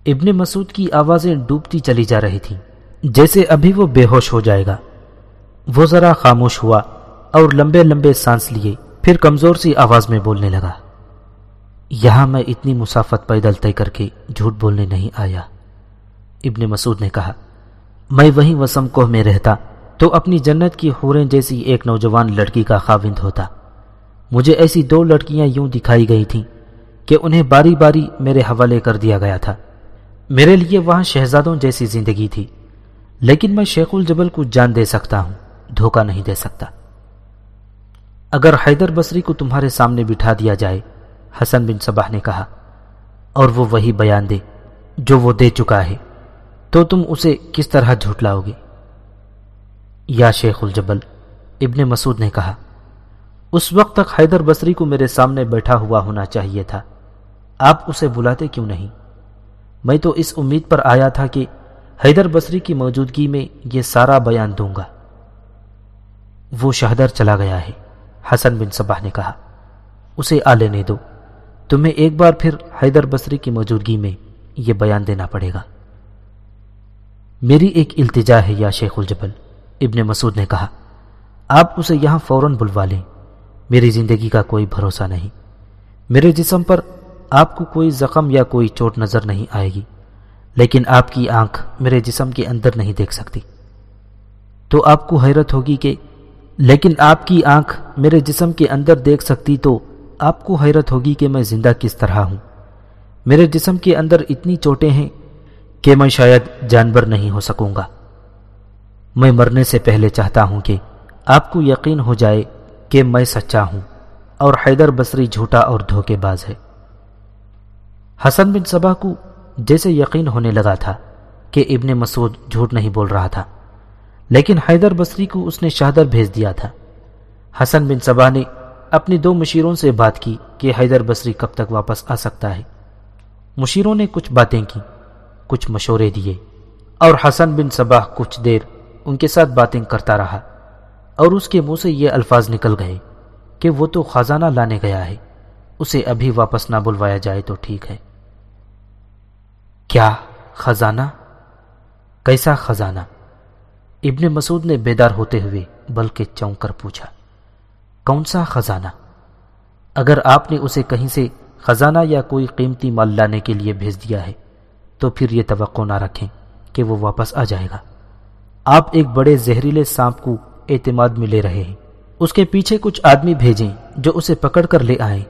ابن مسعود کی آوازیں ڈوبتی چلی جا رہی تھیں، جیسے ابھی وہ بے ہوش ہو جائے گا۔ وہ ذرا خاموش ہوا اور لمبے لمبے سانس لیے پھر کمزور سی آواز میں بولنے لگا۔ یہاں میں اتنی مسافت پیدل طے کر کے جھوٹ بولنے نہیں آیا، ابن مسعود نے کہا، میں وہیں وسم کوہ میں رہتا تو اپنی جنت کی حوریں جیسی ایک نوجوان لڑکی کا خاوند ہوتا۔ مجھے ایسی دو لڑکیاں یوں دکھائی گئی تھیں کہ انہیں باری باری میرے حوالے کر دیا گیا تھا۔ میرے لیے وہاں شہزادوں جیسی زندگی تھی، لیکن میں شیخ الجبل کو جان دے سکتا ہوں، دھوکہ نہیں دے سکتا۔ اگر حیدر بصری کو تمہارے سامنے بٹھا دیا جائے، حسن بن صباح نے کہا، اور وہ وہی بیان دے جو وہ دے چکا ہے، تو تم اسے کس طرح جھٹلاؤ گے؟ یا شیخ الجبل، ابن مسعود نے کہا، اس وقت تک حیدر بصری کو میرے سامنے بیٹھا ہوا ہونا چاہیے تھا، آپ اسے بلاتے کیوں نہیں؟ میں تو اس امید پر آیا تھا کہ حیدر بصری کی موجودگی میں یہ سارا بیان دوں گا۔ وہ شہدر چلا گیا ہے، حسن بن صباح نے کہا، اسے آ لینے دو، تمہیں ایک بار پھر حیدر بصری کی موجودگی میں یہ بیان دینا پڑے گا۔ میری ایک التجا ہے یا شیخ الجبل ابن مسعود نے کہا، آپ اسے یہاں فوراً بلوا لیں۔ میری زندگی کا کوئی بھروسہ نہیں۔ میرے جسم پر آپ کو کوئی زخم یا کوئی چوٹ نظر نہیں آئے گی، لیکن آپ کی آنکھ میرے جسم کے اندر نہیں دیکھ سکتی۔ تو آپ کو حیرت ہوگی کہ لیکن آپ کی آنکھ میرے جسم کے اندر دیکھ سکتی تو آپ کو حیرت ہوگی کہ میں زندہ کس طرح ہوں۔ میرے جسم کے اندر اتنی چوٹیں ہیں کہ میں شاید جانور نہیں ہو سکوں گا۔ میں مرنے سے پہلے چاہتا ہوں کہ آپ کو یقین ہو جائے کہ میں سچا ہوں اور حیدر بصری جھوٹا اور دھوکے باز ہے۔ حسن بن صبا کو جیسے یقین ہونے لگا تھا کہ ابن مسعود جھوٹ نہیں بول رہا تھا، لیکن حیدر بصری کو اس نے شہدر بھیج دیا تھا۔ حسن بن صبا نے اپنی دو مشیروں سے بات کی کہ حیدر بصری کب تک واپس آ سکتا ہے۔ مشیروں نے کچھ باتیں کی، کچھ مشورے دیے اور حسن بن صباح کچھ دیر ان کے ساتھ باتیں کرتا رہا اور اس کے منہ سے یہ الفاظ نکل گئے کہ وہ تو خزانہ لانے گیا ہے، اسے ابھی واپس نہ بلوایا جائے تو ٹھیک ہے۔ کیا خزانہ؟ کیسا خزانہ؟ ابن مسعود نے بیدار ہوتے ہوئے بلکہ چونک کر پوچھا، کون سا خزانہ؟ اگر آپ نے اسے کہیں سے خزانہ یا کوئی قیمتی مال لانے کے لیے بھیج دیا ہے، تو پھر یہ توقع نہ رکھیں کہ وہ واپس آ جائے گا۔ آپ ایک بڑے زہریلے سانپ کو اعتماد میں لے رہے ہیں۔ اس کے پیچھے کچھ آدمی بھیجیں جو اسے پکڑ کر لے آئیں۔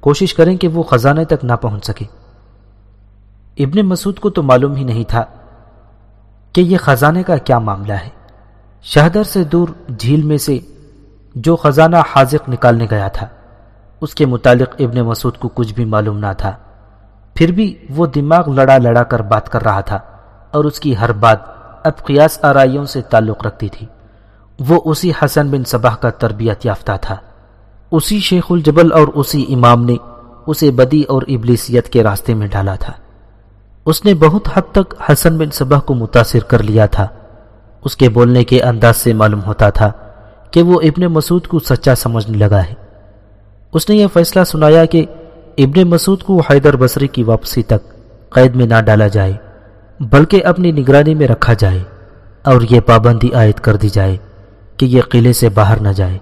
کوشش کریں کہ وہ خزانے تک نہ پہنچ سکے۔ ابن مسعود کو تو معلوم ہی نہیں تھا کہ یہ خزانے کا کیا معاملہ ہے۔ شہدر سے دور جھیل میں سے جو خزانہ حاضق نکالنے گیا تھا، اس کے متعلق ابن مسعود کو کچھ بھی معلوم نہ تھا۔ پھر بھی وہ دماغ لڑا لڑا کر بات کر رہا تھا اور اس کی ہر بات اب قیاس آرائیوں سے تعلق رکھتی تھی۔ وہ اسی حسن بن صباح کا تربیت یافتہ تھا۔ اسی شیخ الجبل اور اسی امام نے اسے بدی اور ابلیسیت کے راستے میں ڈالا تھا۔ اس نے بہت حد تک حسن بن صبح کو متاثر کر لیا تھا۔ اس کے بولنے کے انداز سے معلوم ہوتا تھا کہ وہ ابن مسعود کو سچا سمجھنے لگا ہے۔ اس نے یہ فیصلہ سنایا کہ ابن مسعود کو حیدر بصری کی واپسی تک قید میں نہ ڈالا جائے۔ بلکہ اپنی نگرانی میں رکھا جائے اور یہ پابندی عائد کر دی جائے کہ یہ قلعے سے باہر نہ جائے۔